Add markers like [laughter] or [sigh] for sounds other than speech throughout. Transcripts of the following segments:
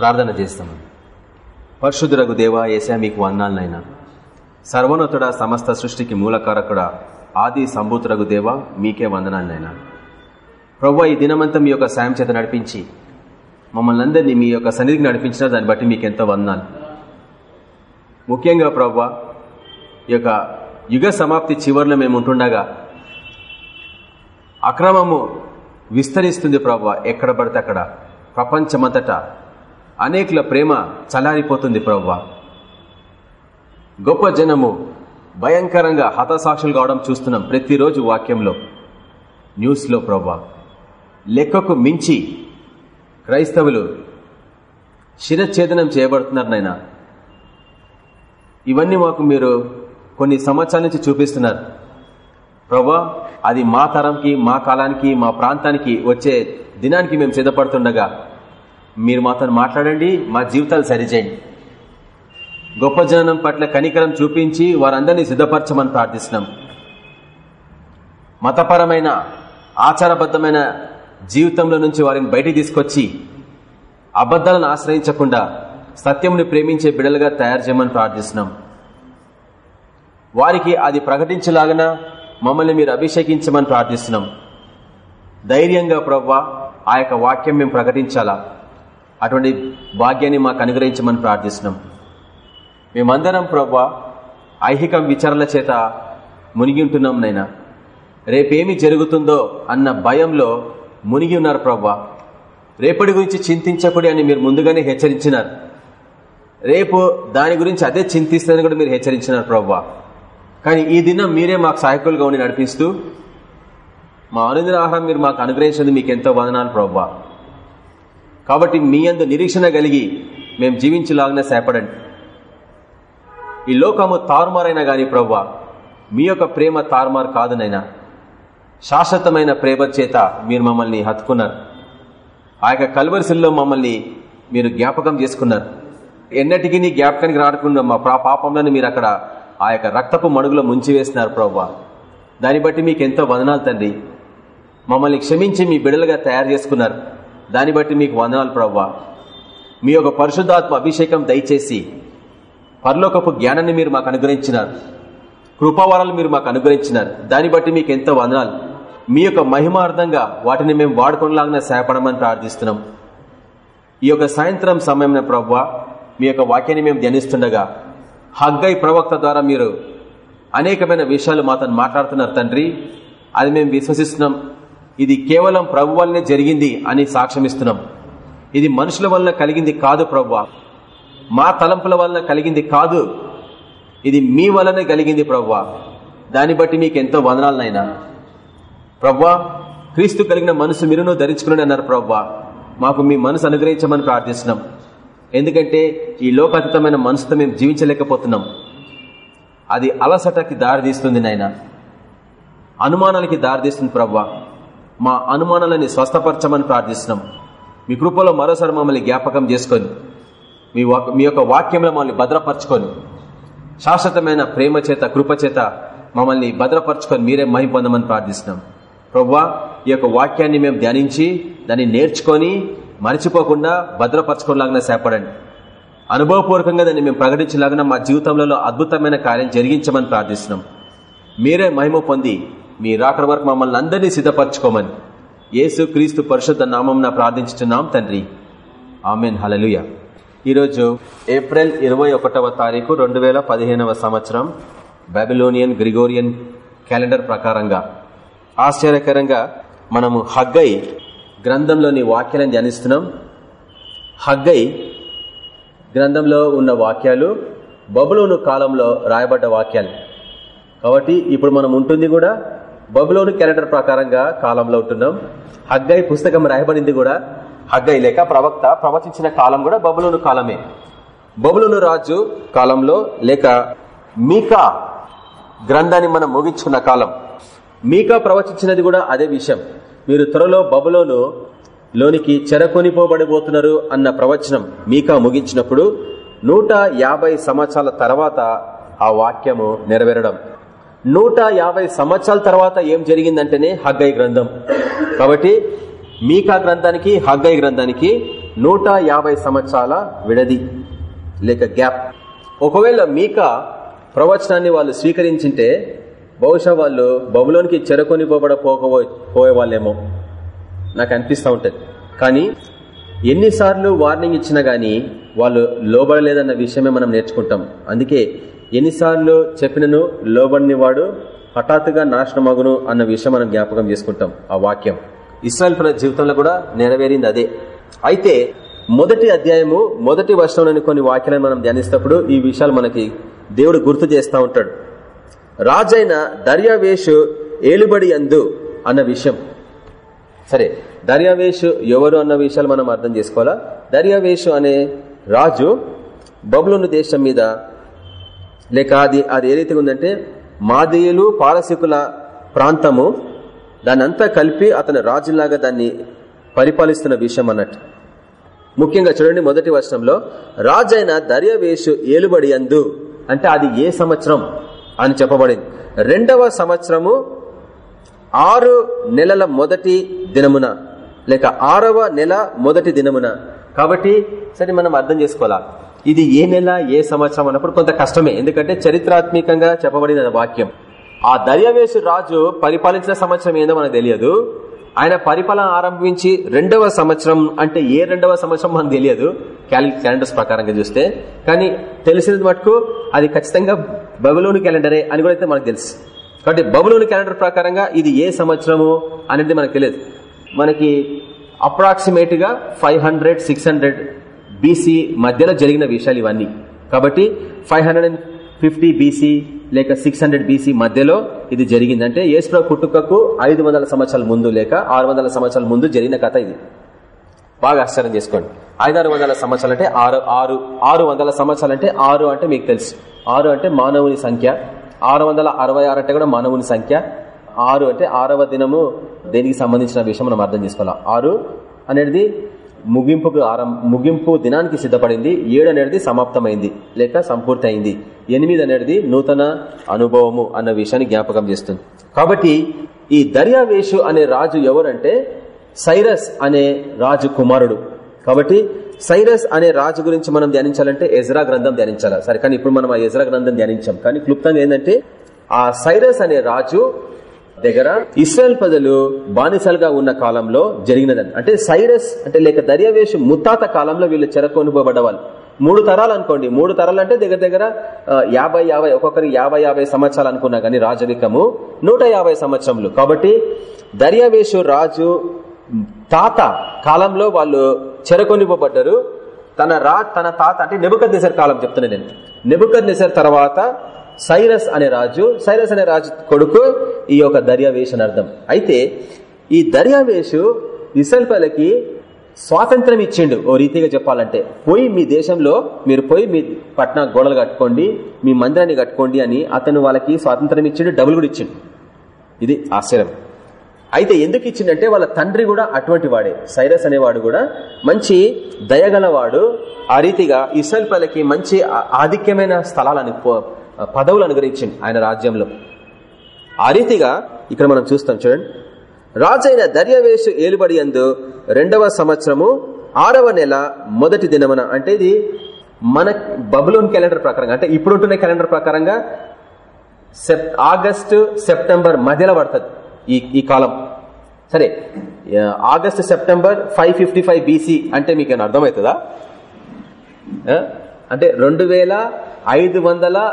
ప్రార్థన చేస్తాము పరిశుద్ధురగు దేవా ఏసా మీకు వందాలనైనా. సర్వోన్నతుడ సమస్త సృష్టికి మూలకారకుడ ఆది సంభూతురగు దేవా మీకే వందనాలనైనా. ప్రవ్వ ఈ దినమంతా మీ యొక్క సాయం చేత నడిపించి మమ్మల్ని అందరినీ మీ యొక్క సన్నిధికి నడిపించిన దాన్ని బట్టి మీకు ఎంతో వందనాలు. ముఖ్యంగా ప్రవ్వ ఈ యొక్క యుగ సమాప్తి చివరిలో మేము ఉంటుండగా అక్రమము విస్తరిస్తుంది ప్రవ్వ ఎక్కడ పడితే అక్కడ ప్రపంచమంతటా. అనేకుల ప్రేమ చలారిపోతుంది ప్రవ్వ. గొప్ప జనము భయంకరంగా హతసాక్షులు కావడం చూస్తున్నాం ప్రతిరోజు వాక్యంలో న్యూస్లో ప్రవ్వ. లెక్కకు మించి క్రైస్తవులు శిరఛేదనం చేయబడుతున్నారు నాయన. ఇవన్నీ మాకు మీరు కొన్ని సంవత్సరాల నుంచి చూపిస్తున్నారు. ప్రభా అది మా తరంకి మా కాలానికి మా ప్రాంతానికి వచ్చే దినానికి మేము సిద్ధపడుతుండగా మీరు మాతో మాట్లాడండి మా జీవితాలు సరిచేయండి. గొప్ప జనం పట్ల కనికరం చూపించి వారందరినీ సిద్ధపరచమని ప్రార్థిస్తున్నాం. మతపరమైన ఆచారబద్ధమైన జీవితంలో నుంచి వారిని బయటికి తీసుకొచ్చి అబద్ధాలను ఆశ్రయించకుండా సత్యంని ప్రేమించే బిడలుగా తయారు చేయమని ప్రార్థిస్తున్నాం. వారికి అది ప్రకటించలాగన మమ్మల్ని మీరు అభిషేకించమని ప్రార్థిస్తున్నాం. ధైర్యంగా ప్రవ్వా ఆ యొక్క వాక్యం మేము ప్రకటించాలా? అటువంటి భాగ్యాన్ని మాకు అనుగ్రహించమని ప్రార్థిస్తున్నాం. మేమందరం ప్రభ ఐహికం విచారణ చేత మునిగి ఉంటున్నాం నైనా రేపేమి జరుగుతుందో అన్న భయంలో మునిగి ఉన్నారు ప్రభా. రేపటి గురించి చింతించకూడి అని మీరు ముందుగానే హెచ్చరించినారు. రేపు దాని గురించి అదే చింతిస్తుందని కూడా మీరు హెచ్చరించినారు ప్రభా. కానీ ఈ దినం మీరే మాకు సహాయకులుగా ఉండి నడిపిస్తూ మా అనుదిన ఆహారం మీరు మాకు అనుగ్రహించింది మీకు ఎంతో వదనాలు ప్రభావ కాబట్టి మీ అందు నిరీక్షణ కలిగి మేము జీవించలాగానే సేపడండి. ఈ లోకము తారుమారైనా గాని ప్రవ్వా మీ యొక్క ప్రేమ తారుమారు కాదునైనా శాశ్వతమైన ప్రేమ చేత మీరు మమ్మల్ని హత్తుకున్నారు. ఆ యొక్క కల్వరిశిల్లో మమ్మల్ని మీరు జ్ఞాపకం చేసుకున్నారు. ఎన్నటికీ నీ జ్ఞాపకానికి రాడకుండా మా పాపంలోని మీరు అక్కడ ఆ యొక్క రక్తపు మడుగులో ముంచి వేసినారు ప్రవ్వా. దాన్ని బట్టి మీకు ఎంతో వదనాలు తండ్రి. మమ్మల్ని క్షమించి మీ బిడలుగా తయారు చేసుకున్నారు. దాన్ని బట్టి మీకు వందనాలు ప్రవ్వా. మీ యొక్క పరిశుద్ధాత్మ అభిషేకం దయచేసి పరలోకపు జ్ఞానాన్ని మీరు మాకు అనుగ్రహించినారు. కృపావరాలు మీరు మాకు అనుగ్రహించినారు. దాన్ని బట్టి మీకు ఎంతో వందనాలు. మీ యొక్క మహిమార్థంగా వాటిని మేము వాడుకునేలాగానే సహాయపడమని ప్రార్థిస్తున్నాం. ఈ యొక్క సాయంత్రం సమయంలో ప్రవ్వ మీ యొక్క వాక్యాన్ని మేము ధ్యానిస్తుండగా హగ్గై ప్రవక్త ద్వారా మీరు అనేకమైన విషయాలు మాతో మాట్లాడుతున్నారు తండ్రి. అది మేము విశ్వసిస్తున్నాం. ఇది కేవలం ప్రభు వల్లనే జరిగింది అని సాక్ష్యమిస్తున్నాం. ఇది మనుషుల వలన కలిగింది కాదు ప్రవ్వా మా తలంపుల వలన కలిగింది కాదు. ఇది మీ వలనే కలిగింది ప్రవ్వా దాన్ని బట్టి మీకు ఎంతో వదనాలనైనా. ప్రవ్వా క్రీస్తు కలిగిన మనసు మీరును ధరించుకుని అన్నారు ప్రవ్వా మాకు మీ మనసు అనుగ్రహించమని ప్రార్థిస్తున్నాం. ఎందుకంటే ఈ లోకాతీతమైన మనసుతో మేము జీవించలేకపోతున్నాం. అది అలసటకి దారితీస్తుంది నాయన. అనుమానాలకి దారితీస్తుంది ప్రవ్వా మా అనుమానాలని స్వస్థపరచమని ప్రార్థిస్తున్నాం. మీ కృపలో మరోసారి మమ్మల్ని జ్ఞాపకం చేసుకొని మీ మీ యొక్క వాక్యంలో మమ్మల్ని భద్రపరచుకొని శాశ్వతమైన ప్రేమ చేత కృప చేత మమ్మల్ని భద్రపరచుకొని మీరే మహిపొందమని ప్రార్థిస్తున్నాం. ప్రవ్వా ఈ యొక్క వాక్యాన్ని మేము ధ్యానించి దాన్ని నేర్చుకొని మర్చిపోకుండా భద్రపరచుకోలాగా సేపడండి. అనుభవపూర్వకంగా దాన్ని మేము ప్రకటించలాగా మా జీవితంలో అద్భుతమైన కార్యం జరిగించమని ప్రార్థిస్తున్నాం. మీరే మహిమ పొంది మీ రాకడ వరకు మమ్మల్ని అందరినీ సిద్ధపరచుకోమని యేసు క్రీస్తు పరిశుద్ధ నామం ప్రార్థించుతున్నాం తండ్రి. ఆమెన్. హలలుయ ఈరోజు ఏప్రిల్ ఇరవై ఒకటవ తారీఖు రెండు వేల పదిహేనవ సంవత్సరం బాబిలోనియన్ గ్రిగోరియన్ క్యాలెండర్ ప్రకారంగా ఆశ్చర్యకరంగా మనము హగ్గై గ్రంథంలోని వాక్యాలను ధ్యానిస్తున్నాం. హగ్గై గ్రంథంలో ఉన్న వాక్యాలు బబులోను కాలంలో రాయబడ్డ వాక్యాలు. కాబట్టి ఇప్పుడు మనం ఉంటుంది కూడా బబులోను క్యాలెండర్ ప్రకారంగా కాలంలో ఉంటున్నాం. హగ్గై పుస్తకం రాయబడింది కూడా. హగ్గై లేక ప్రవక్త ప్రవచించిన కాలం కూడా బబులోను కాలమే. బబులోను రాజు కాలంలో లేక మీకా గ్రంథాన్ని మనం ముగించుకున్న కాలం. మీకా ప్రవచించినది కూడా అదే విషయం. మీరు త్వరలో బబులోను లోనికి చెరకొనిపోబడిపోతున్నారు అన్న ప్రవచనం మీకా ముగించినప్పుడు నూట సంవత్సరాల తర్వాత ఆ వాక్యము నెరవేరడం. నూట సంవత్సరాల తర్వాత ఏం జరిగిందంటేనే హగ్గై గ్రంథం. కాబట్టి మీకా గ్రంథానికి హగ్గై గ్రంథానికి నూట సంవత్సరాల విడది లేక గ్యాప్. ఒకవేళ మీక ప్రవచనాన్ని వాళ్ళు స్వీకరించింటే బహుశా వాళ్ళు బబులోనికి చెరకొని పోబడ పోకపో పోయేవాళ్ళేమో. నాకు అనిపిస్తూ ఉంటుంది. కానీ ఎన్నిసార్లు వార్నింగ్ ఇచ్చినా గానీ వాళ్ళు లోబడలేదన్న విషయమే మనం నేర్చుకుంటాం. అందుకే ఎన్నిసార్లు చెప్పినను లోబడిని వాడు హఠాత్తుగా నాశనమగును అన్న విషయం మనం జ్ఞాపకం చేసుకుంటాం ఆ వాక్యం. ఇస్రాయల్ జీవితంలో కూడా నెరవేరింది అదే. అయితే మొదటి అధ్యాయము మొదటి వర్షంలోని కొన్ని వాక్యాలను మనం ధ్యానిస్తప్పుడు ఈ విషయాలు మనకి దేవుడు గుర్తు చేస్తూ ఉంటాడు. రాజైన దర్యావేషు ఏలుబడి అందు అన్న విషయం. సరే దర్యావేషు ఎవరు అన్న విషయాలు మనం అర్థం చేసుకోవాలా? దర్యావేషు అనే రాజు బబులోను దేశం మీద లేక అది అది ఏ రీతిగా ఉందంటే మాదేయులు పారసికుల ప్రాంతము దాన్నంతా కలిపి అతను రాజులాగా దాన్ని పరిపాలిస్తున్న విషయం అన్నట్టు. ముఖ్యంగా చూడండి మొదటి వర్షంలో రాజైన దర్యవేషు ఏలుబడి అందు అంటే అది ఏ సంవత్సరం అని చెప్పబడింది. రెండవ సంవత్సరము ఆరు నెలల మొదటి దినమున లేక ఆరవ నెల మొదటి దినమున. కాబట్టి సరే మనం అర్థం చేసుకోవాలా? ఇది ఏ నెల ఏ సంవత్సరం అన్నప్పుడు కొంత కష్టమే. ఎందుకంటే చరిత్రాత్మకంగా చెప్పబడిన వాక్యం. ఆ దర్యావేశు రాజు పరిపాలించిన సంవత్సరం ఏందో మనకు తెలియదు. ఆయన పరిపాలన ఆరంభించి రెండవ సంవత్సరం అంటే ఏ రెండవ సంవత్సరం మనకు తెలియదు. క్యాలెండర్స్ ప్రకారంగా చూస్తే. కానీ తెలిసినది మటుకు అది ఖచ్చితంగా బబులోని క్యాలెండరే అని కూడా అయితే మనకు తెలుసు. కాబట్టి బబులోని క్యాలెండర్ ప్రకారంగా ఇది ఏ సంవత్సరము అనేది మనకు తెలియదు. మనకి అప్రాక్సిమేట్గా five hundred six hundred BC మధ్యలో జరిగిన విషయాలు ఇవన్నీ. కాబట్టి ఫైవ్ హండ్రెడ్ ఫిఫ్టీ బీసీ లేక సిక్స్ హండ్రెడ్ బీసీ మధ్యలో ఇది జరిగిందంటే యేసుప్రభు పుట్టుకకు ఐదు వందల సంవత్సరాల ముందు లేక ఆరు వందల సంవత్సరాల ముందు జరిగిన కథ ఇది. బాగా ఆశ్చర్యం చేసుకోండి. ఐదారు వందల సంవత్సరాలు అంటే ఆరు ఆరు ఆరు వందల సంవత్సరాలు అంటే ఆరు అంటే మీకు తెలుసు. ఆరు అంటే మానవుని సంఖ్య. ఆరు వందల అరవై ఆరు అంటే కూడా మానవుని సంఖ్య. ఆరు అంటే ఆరవ దినము దేనికి సంబంధించిన విషయం మనం అర్థం చేసుకోవాలి? ఆరు అనేది ముగింపుకు ఆరం ముగింపు దినానికి సిద్ధపడింది. ఏడు అనేది సమాప్తమైంది. లేక సంపూర్తి అయింది ఎనిమిది అనేది నూతన అనుభవము అన్న విషయాన్ని జ్ఞాపకం చేస్తుంది. కాబట్టి ఈ దర్యావేషు అనే రాజు ఎవరంటే సైరస్ అనే రాజు కుమారుడు. కాబట్టి సైరస్ అనే రాజు గురించి మనం ధ్యానించాలంటే ఎజ్రా గ్రంథం ధ్యానించాలా. సరే కానీ ఇప్పుడు మనం ఆ ఎజ్రా గ్రంథం ధ్యానించాం. కానీ క్లుప్తంగా ఏంటంటే ఆ సైరస్ అనే రాజు దగ్గర ఇస్రాయల్ ప్రజలు బానిసలుగా ఉన్న కాలంలో జరిగినదని అంటే సైరస్ అంటే లేక దర్యావేషు ముత్తాత కాలంలో వీళ్ళు చెరకొనుకోబడ్డ మూడు తరాలు అనుకోండి. మూడు తరాలు అంటే దగ్గర దగ్గర యాభై యాభై ఒక్కొక్కరి యాభై యాభై సంవత్సరాలు అనుకున్నా కానీ రాజరికము నూట యాభై సంవత్సరములు. కాబట్టి దర్యావేషు రాజు తాత కాలంలో వాళ్ళు చెరకొనిపోబడ్డరు. తన రా తన తాత అంటే నెబుకద్ నిసర్ కాలం చెప్తున్నా నేను. నెబుకద్ నిసర్ తర్వాత సైరస్ అనే రాజు సైరస్ అనే రాజు కొడుకు ఈ యొక్క దర్యావేష్ అని అర్థం. అయితే ఈ దర్యావేషు ఇసల్పలకి స్వాతంత్రం ఇచ్చిండు. ఓ రీతిగా చెప్పాలంటే పోయి మీ దేశంలో మీరు పోయి మీ పట్న గోడలు కట్టుకోండి మీ మందిరాన్ని కట్టుకోండి అని అతను వాళ్ళకి స్వాతంత్రం ఇచ్చిండు డబ్బులు కూడా ఇచ్చిండు. ఇది ఆశ్చర్యం. అయితే ఎందుకు ఇచ్చిండంటే వాళ్ళ తండ్రి కూడా అటువంటి వాడే సైరస్ అనేవాడు కూడా మంచి దయగలవాడు. ఆ రీతిగా ఇస్రాయల్ మంచి ఆధిక్యమైన స్థలాలను పదవులు అనుగ్రహించింది ఆయన రాజ్యంలో. ఆ రీతిగా ఇక్కడ మనం చూస్తాం చూడండి. రాజైన దర్యవేశు ఏలుబడి అందు రెండవ సంవత్సరము ఆరవ నెల మొదటి దినమున అంటే ఇది మన బబులోన్ క్యాలెండర్ ప్రకారంగా అంటే ఇప్పుడుంటున్న క్యాలెండర్ ప్రకారంగా ఆగస్టు సెప్టెంబర్ మధ్యలో పడుతుంది ఈ ఈ కాలం. సరే August September five fifty five BC అంటే మీకు ఏమైనా అర్థమవుతుందా? అంటే రెండు వేల ఐదు వందల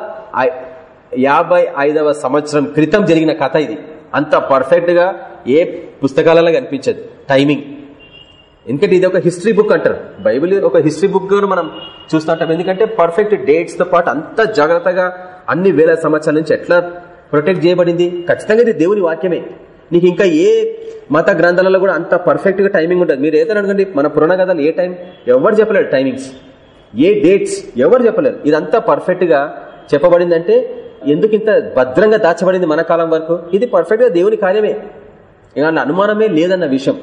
యాభై ఐదవ సంవత్సరం క్రితం జరిగిన కథ ఇది. అంత పర్ఫెక్ట్గా ఏ పుస్తకాలలో కనిపించదు. టైమింగ్. ఎందుకంటే ఇది ఒక హిస్టరీ బుక్ అంటారు. బైబిల్ ఒక హిస్టరీ బుక్ మనం చూస్తుంటాం ఎందుకంటే పర్ఫెక్ట్ డేట్స్తో పాటు అంత జాగ్రత్తగా అన్ని వేల సంవత్సరాల నుంచి ఎట్లా ప్రొటెక్ట్ చేయబడింది? ఖచ్చితంగా ఇది దేవుని వాక్యమే. నీకు ఇంకా ఏ మత గ్రంథాలలో కూడా అంత పర్ఫెక్ట్గా టైమింగ్ ఉంటుంది మీరు ఏదైనా అనుకోండి మన పురాణ కథలు ఏ టైం? ఎవరు చెప్పలేదు టైమింగ్స్. ఏ డేట్స్ ఎవరు చెప్పలేరు. ఇదంతా పర్ఫెక్ట్గా చెప్పబడిందంటే ఎందుకు ఇంత భద్రంగా దాచబడింది మన కాలం వరకు? ఇది పర్ఫెక్ట్గా దేవుని కార్యమే. ఏమన్నా అనుమానమే లేదన్న విషయం.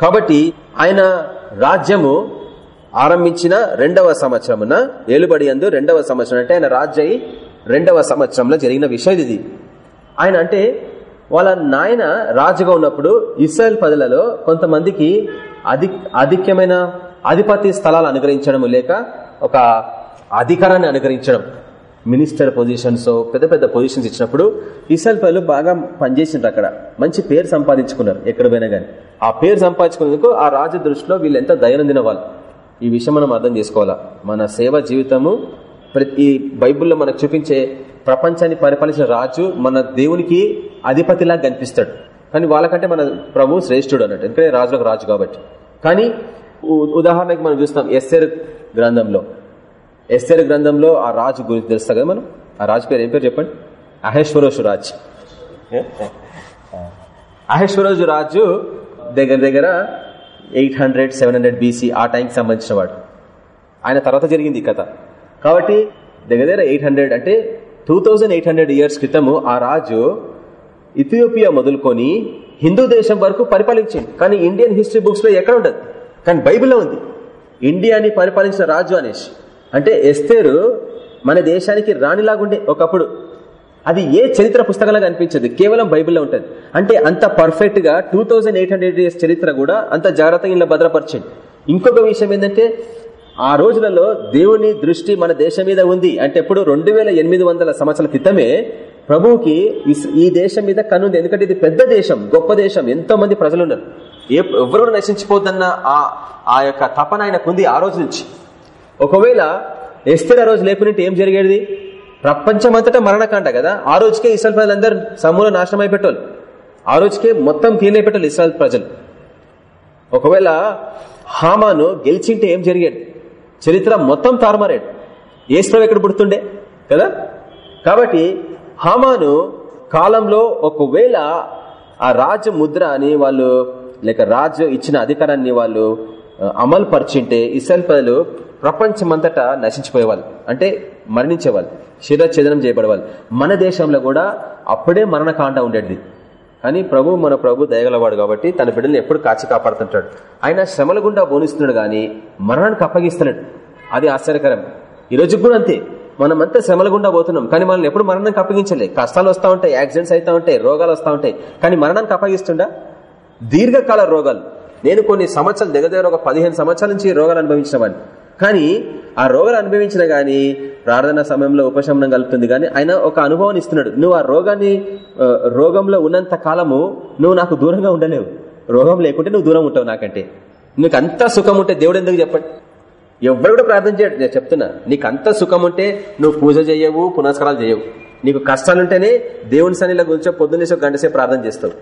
కాబట్టి ఆయన రాజ్యము ఆరంభించిన రెండవ సంవత్సరమున ఏలుబడి అందు రెండవ సంవత్సరం అంటే ఆయన రాజ్య రెండవ సంవత్సరంలో జరిగిన విషయం ఇది. ఆయన అంటే వాళ్ళ నాయన రాజుగా ఉన్నప్పుడు ఇస్రాయల్ పదులలో కొంతమందికి అధి ఆధిక్యమైన అధిపతి స్థలాలు అనుగ్రహించడం లేక ఒక అధికారాన్ని అనుగ్రహించడం. మినిస్టర్ పొజిషన్స్ పెద్ద పెద్ద పొజిషన్స్ ఇచ్చినప్పుడు ఇసల్ పనులు బాగా పనిచేసిండ్రు అక్కడ. మంచి పేరు సంపాదించుకున్నారు ఎక్కడ పోయినా కానీ ఆ పేరు సంపాదించుకునేందుకు ఆ రాజు దృష్టిలో వీళ్ళు ఎంత దయనందిన వాళ్ళు. ఈ విషయం మనం అర్థం చేసుకోవాలా? మన సేవ జీవితము ప్రతి బైబుల్లో మనకు చూపించే ప్రపంచాన్ని పరిపాలించిన రాజు మన దేవునికి అధిపతిలా కనిపిస్తాడు. కానీ వాళ్ళకంటే మన ప్రభు శ్రేష్ఠుడు అన్నట్టు. ఎందుకంటే రాజులకు రాజు కాబట్టి. కానీ ఉదాహరణకి మనం చూస్తాం ఎస్ఎర్ గ్రంథంలో. ఎస్ఎర్ గ్రంథంలో ఆ రాజు గురించి తెలుస్తా కదా మనం? ఆ రాజు పేరు ఏం పేరు చెప్పండి? అహేశ్వరోషు రాజ్. అహేశ్వరోజు రాజు దగ్గర దగ్గర eight hundred seven hundred BC ఆ టైంకి సంబంధించిన వాడు. ఆయన తర్వాత జరిగింది కథ. కాబట్టి దగ్గర దగ్గర ఎయిట్ హండ్రెడ్ అంటే two thousand eight hundred years క్రితము ఆ రాజు ఇథియోపియా మొదలుకొని హిందూ దేశం వరకు పరిపాలించింది కానీ ఇండియన్ హిస్టరీ బుక్స్లో ఎక్కడ ఉండదు. కానీ బైబిల్లో ఉంది. ఇండియాని పరిపాలించిన రాజు అనేసి అంటే ఎస్తేరు మన దేశానికి రాణిలాగుండే ఒకప్పుడు. అది ఏ చరిత్ర పుస్తకంలో కనిపించదు కేవలం బైబిల్లో ఉంటుంది. అంటే అంత పర్ఫెక్ట్గా టూ ఇయర్స్ చరిత్ర కూడా అంత జాగ్రత్తగా ఇలా భద్రపరిచింది. ఇంకొక విషయం ఏంటంటే ఆ రోజులలో దేవుని దృష్టి మన దేశం మీద ఉంది. అంటే ఎప్పుడు రెండు సంవత్సరాల క్రితమే ప్రభువుకి ఈ దేశం మీద కనుంది ఎందుకంటే ఇది పెద్ద దేశం గొప్ప దేశం. ఎంతో మంది ప్రజలున్నారు. ఉన్నారు ఎవరు నశించిపోతున్న ఆ యొక్క తపన ఆయనకుంది ఆ రోజు నుంచి. ఒకవేళ ఎస్తేర్ ఆ రోజు లేకుంటే ఏం జరిగేది? ప్రపంచమంతటా మరణకాండ కదా. ఆ రోజుకే ఇస్రాయల్ ప్రజలందరూ సమూల నాశనం అయిపెట్టాలి ఆ రోజుకే మొత్తం తీనైపెట్టాలి ఇస్రాయల్ ప్రజలు. ఒకవేళ హామాను గెలిచింటే ఏం జరిగేది? చరిత్ర మొత్తం తారుమారాడు. ఏసులో ఎక్కడ పుడుతుండే? కదా? కాబట్టి హామాను కాలంలో ఒకవేళ ఆ రాజు ముద్ర అని వాళ్ళు లేక రాజు ఇచ్చిన అధికారాన్ని వాళ్ళు అమలు పరిచింటే ఇసల్ ప్రజలు ప్రపంచమంతటా నశించిపోయేవాళ్ళు. అంటే మరణించేవాళ్ళు. శిరఛేదనం చేయబడేవాళ్ళు. మన దేశంలో కూడా అప్పుడే మరణకాండ ఉండేది. కానీ ప్రభు మన ప్రభు దయగలవాడు కాబట్టి తన బిడ్డల్ని ఎప్పుడు కాచి కాపాడుతుంటాడు. ఆయన శ్రమల గుండా బోనిస్తున్నాడు కానీ మరణానికి అప్పగిస్తున్నాడు. అది ఆశ్చర్యకరం. ఈ రోజు కూడా అంతే. మనమంతా శ్రమల గుండా పోతున్నాం. కానీ మనల్ని ఎప్పుడు మరణానికి అప్పగించలే. కష్టాలు వస్తూ ఉంటాయి యాక్సిడెంట్స్ అవుతా ఉంటాయి రోగాలు వస్తూ ఉంటాయి. కానీ మరణానికి అప్పగిస్తుండా? దీర్ఘకాల రోగాలు. నేను కొన్ని సంవత్సరాలు దగ్గర దగ్గర ఒక పదిహేను సంవత్సరాల నుంచి రోగాలు అనుభవించిన వాడిని. కానీ ఆ రోగాలు అనుభవించిన గానీ ప్రార్థన సమయంలో ఉపశమనం కలుపుతుంది కానీ ఆయన ఒక అనుభవాన్ని ఇస్తున్నాడు. నువ్వు ఆ రోగాన్ని రోగంలో ఉన్నంత కాలము నువ్వు నాకు దూరంగా ఉండలేవు. రోగం లేకుంటే నువ్వు దూరం ఉంటావు నాకంటే. నీకు అంత సుఖం ఉంటే దేవుడు ఎందుకు చెప్పండి? ఎవరు కూడా ప్రార్థన చేయడు. నేను చెప్తున్నా నీకు అంత సుఖం ఉంటే నువ్వు పూజ చేయవు పునస్కారాలు చేయవు. నీకు కష్టాలుంటేనే దేవుని సన్నిలో గురించి పొద్దున్నేసి గంటసేపు ప్రార్థన చేస్తావు.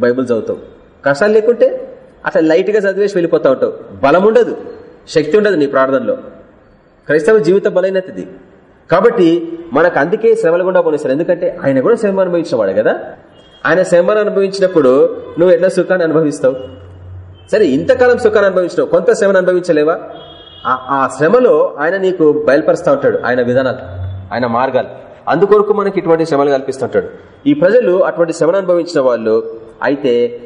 బైబుల్ చదువుతావు. కష్టాలు లేకుంటే అట్లా లైట్గా చదివేసి వెళ్ళిపోతా ఉంటావు. బలం ఉండదు. శక్తి ఉండదు నీ ప్రార్థనలో. క్రైస్తవ జీవిత బలైనది కాబట్టి మనకు అందుకే శ్రమలు గుండా పోనిస్తారు ఎందుకంటే ఆయన కూడా శ్రమ అనుభవించిన వాడు కదా. ఆయన శ్రమను అనుభవించినప్పుడు నువ్వు ఎట్లా సుఖాన్ని అనుభవిస్తావు? సరే ఇంతకాలం సుఖాన్ని అనుభవించినావు. కొంత శ్రమను అనుభవించలేవా? ఆ శ్రమలో ఆయన నీకు బయలుపరుస్తూ ఉంటాడు. ఆయన విధానాలు ఆయన మార్గాలు. అందుకొరకు మనకి ఇటువంటి శ్రమలు కల్పిస్తుంటాడు ఈ ప్రజలు అటువంటి శ్రమను అనుభవించిన వాళ్ళు అయితే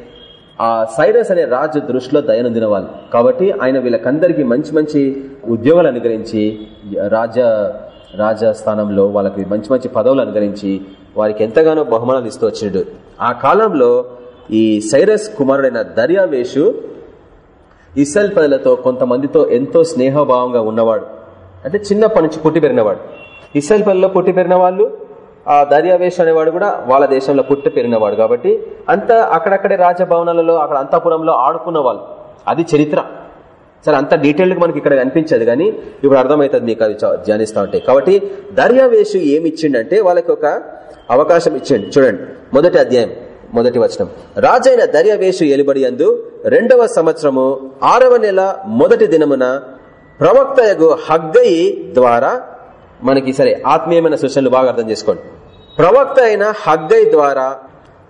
ఆ సైరస్ అనే రాజు దృష్టిలో దయనొందిన వాళ్ళు కాబట్టి ఆయన వీళ్ళకందరికీ మంచి మంచి ఉద్యోగాలు అనుగ్రహించి రాజ రాజస్థానంలో వాళ్ళకి మంచి మంచి పదవులు అనుగ్రహించి వారికి ఎంతగానో బహుమానాలు ఇస్తూ వచ్చినాడు ఆ కాలంలో ఈ సైరస్ కుమారుడైన దర్యావేషు ఇసల్ ప్రజలతో కొంతమందితో ఎంతో స్నేహభావంగా ఉన్నవాడు. అంటే చిన్నప్పటి నుంచి పుట్టి పెరిగినవాడు ఇసల్ పల్లెలో పుట్టి పెరిగిన వాళ్ళు ఆ దర్యావేష్ అనేవాడు కూడా వాళ్ళ దేశంలో పుట్టి పెరిగినవాడు కాబట్టి అంత అక్కడక్కడే రాజభవనాలలో అక్కడ అంతపురంలో ఆడుకున్న వాళ్ళు అది చరిత్ర. సరే అంత డీటెయిల్డ్ మనకి ఇక్కడ కనిపించదు కానీ ఇప్పుడు అర్థమవుతుంది మీకు అది ధ్యానిస్తూ ఉంటాయి కాబట్టి దర్యావేషు ఏమి ఇచ్చిండంటే వాళ్ళకి ఒక అవకాశం ఇచ్చిండు. చూడండి మొదటి అధ్యాయం మొదటి వచనం. రాజైన దర్యావేషు ఎలిబడి అందు రెండవ సంవత్సరము ఆరవ నెల మొదటి దినమున ప్రవక్తయగు హగ్గయి ద్వారా మనకి సరే ఆత్మీయమైన సూచనలు బాగా అర్థం చేసుకోండి. ప్రవక్త అయిన హగ్గై ద్వారా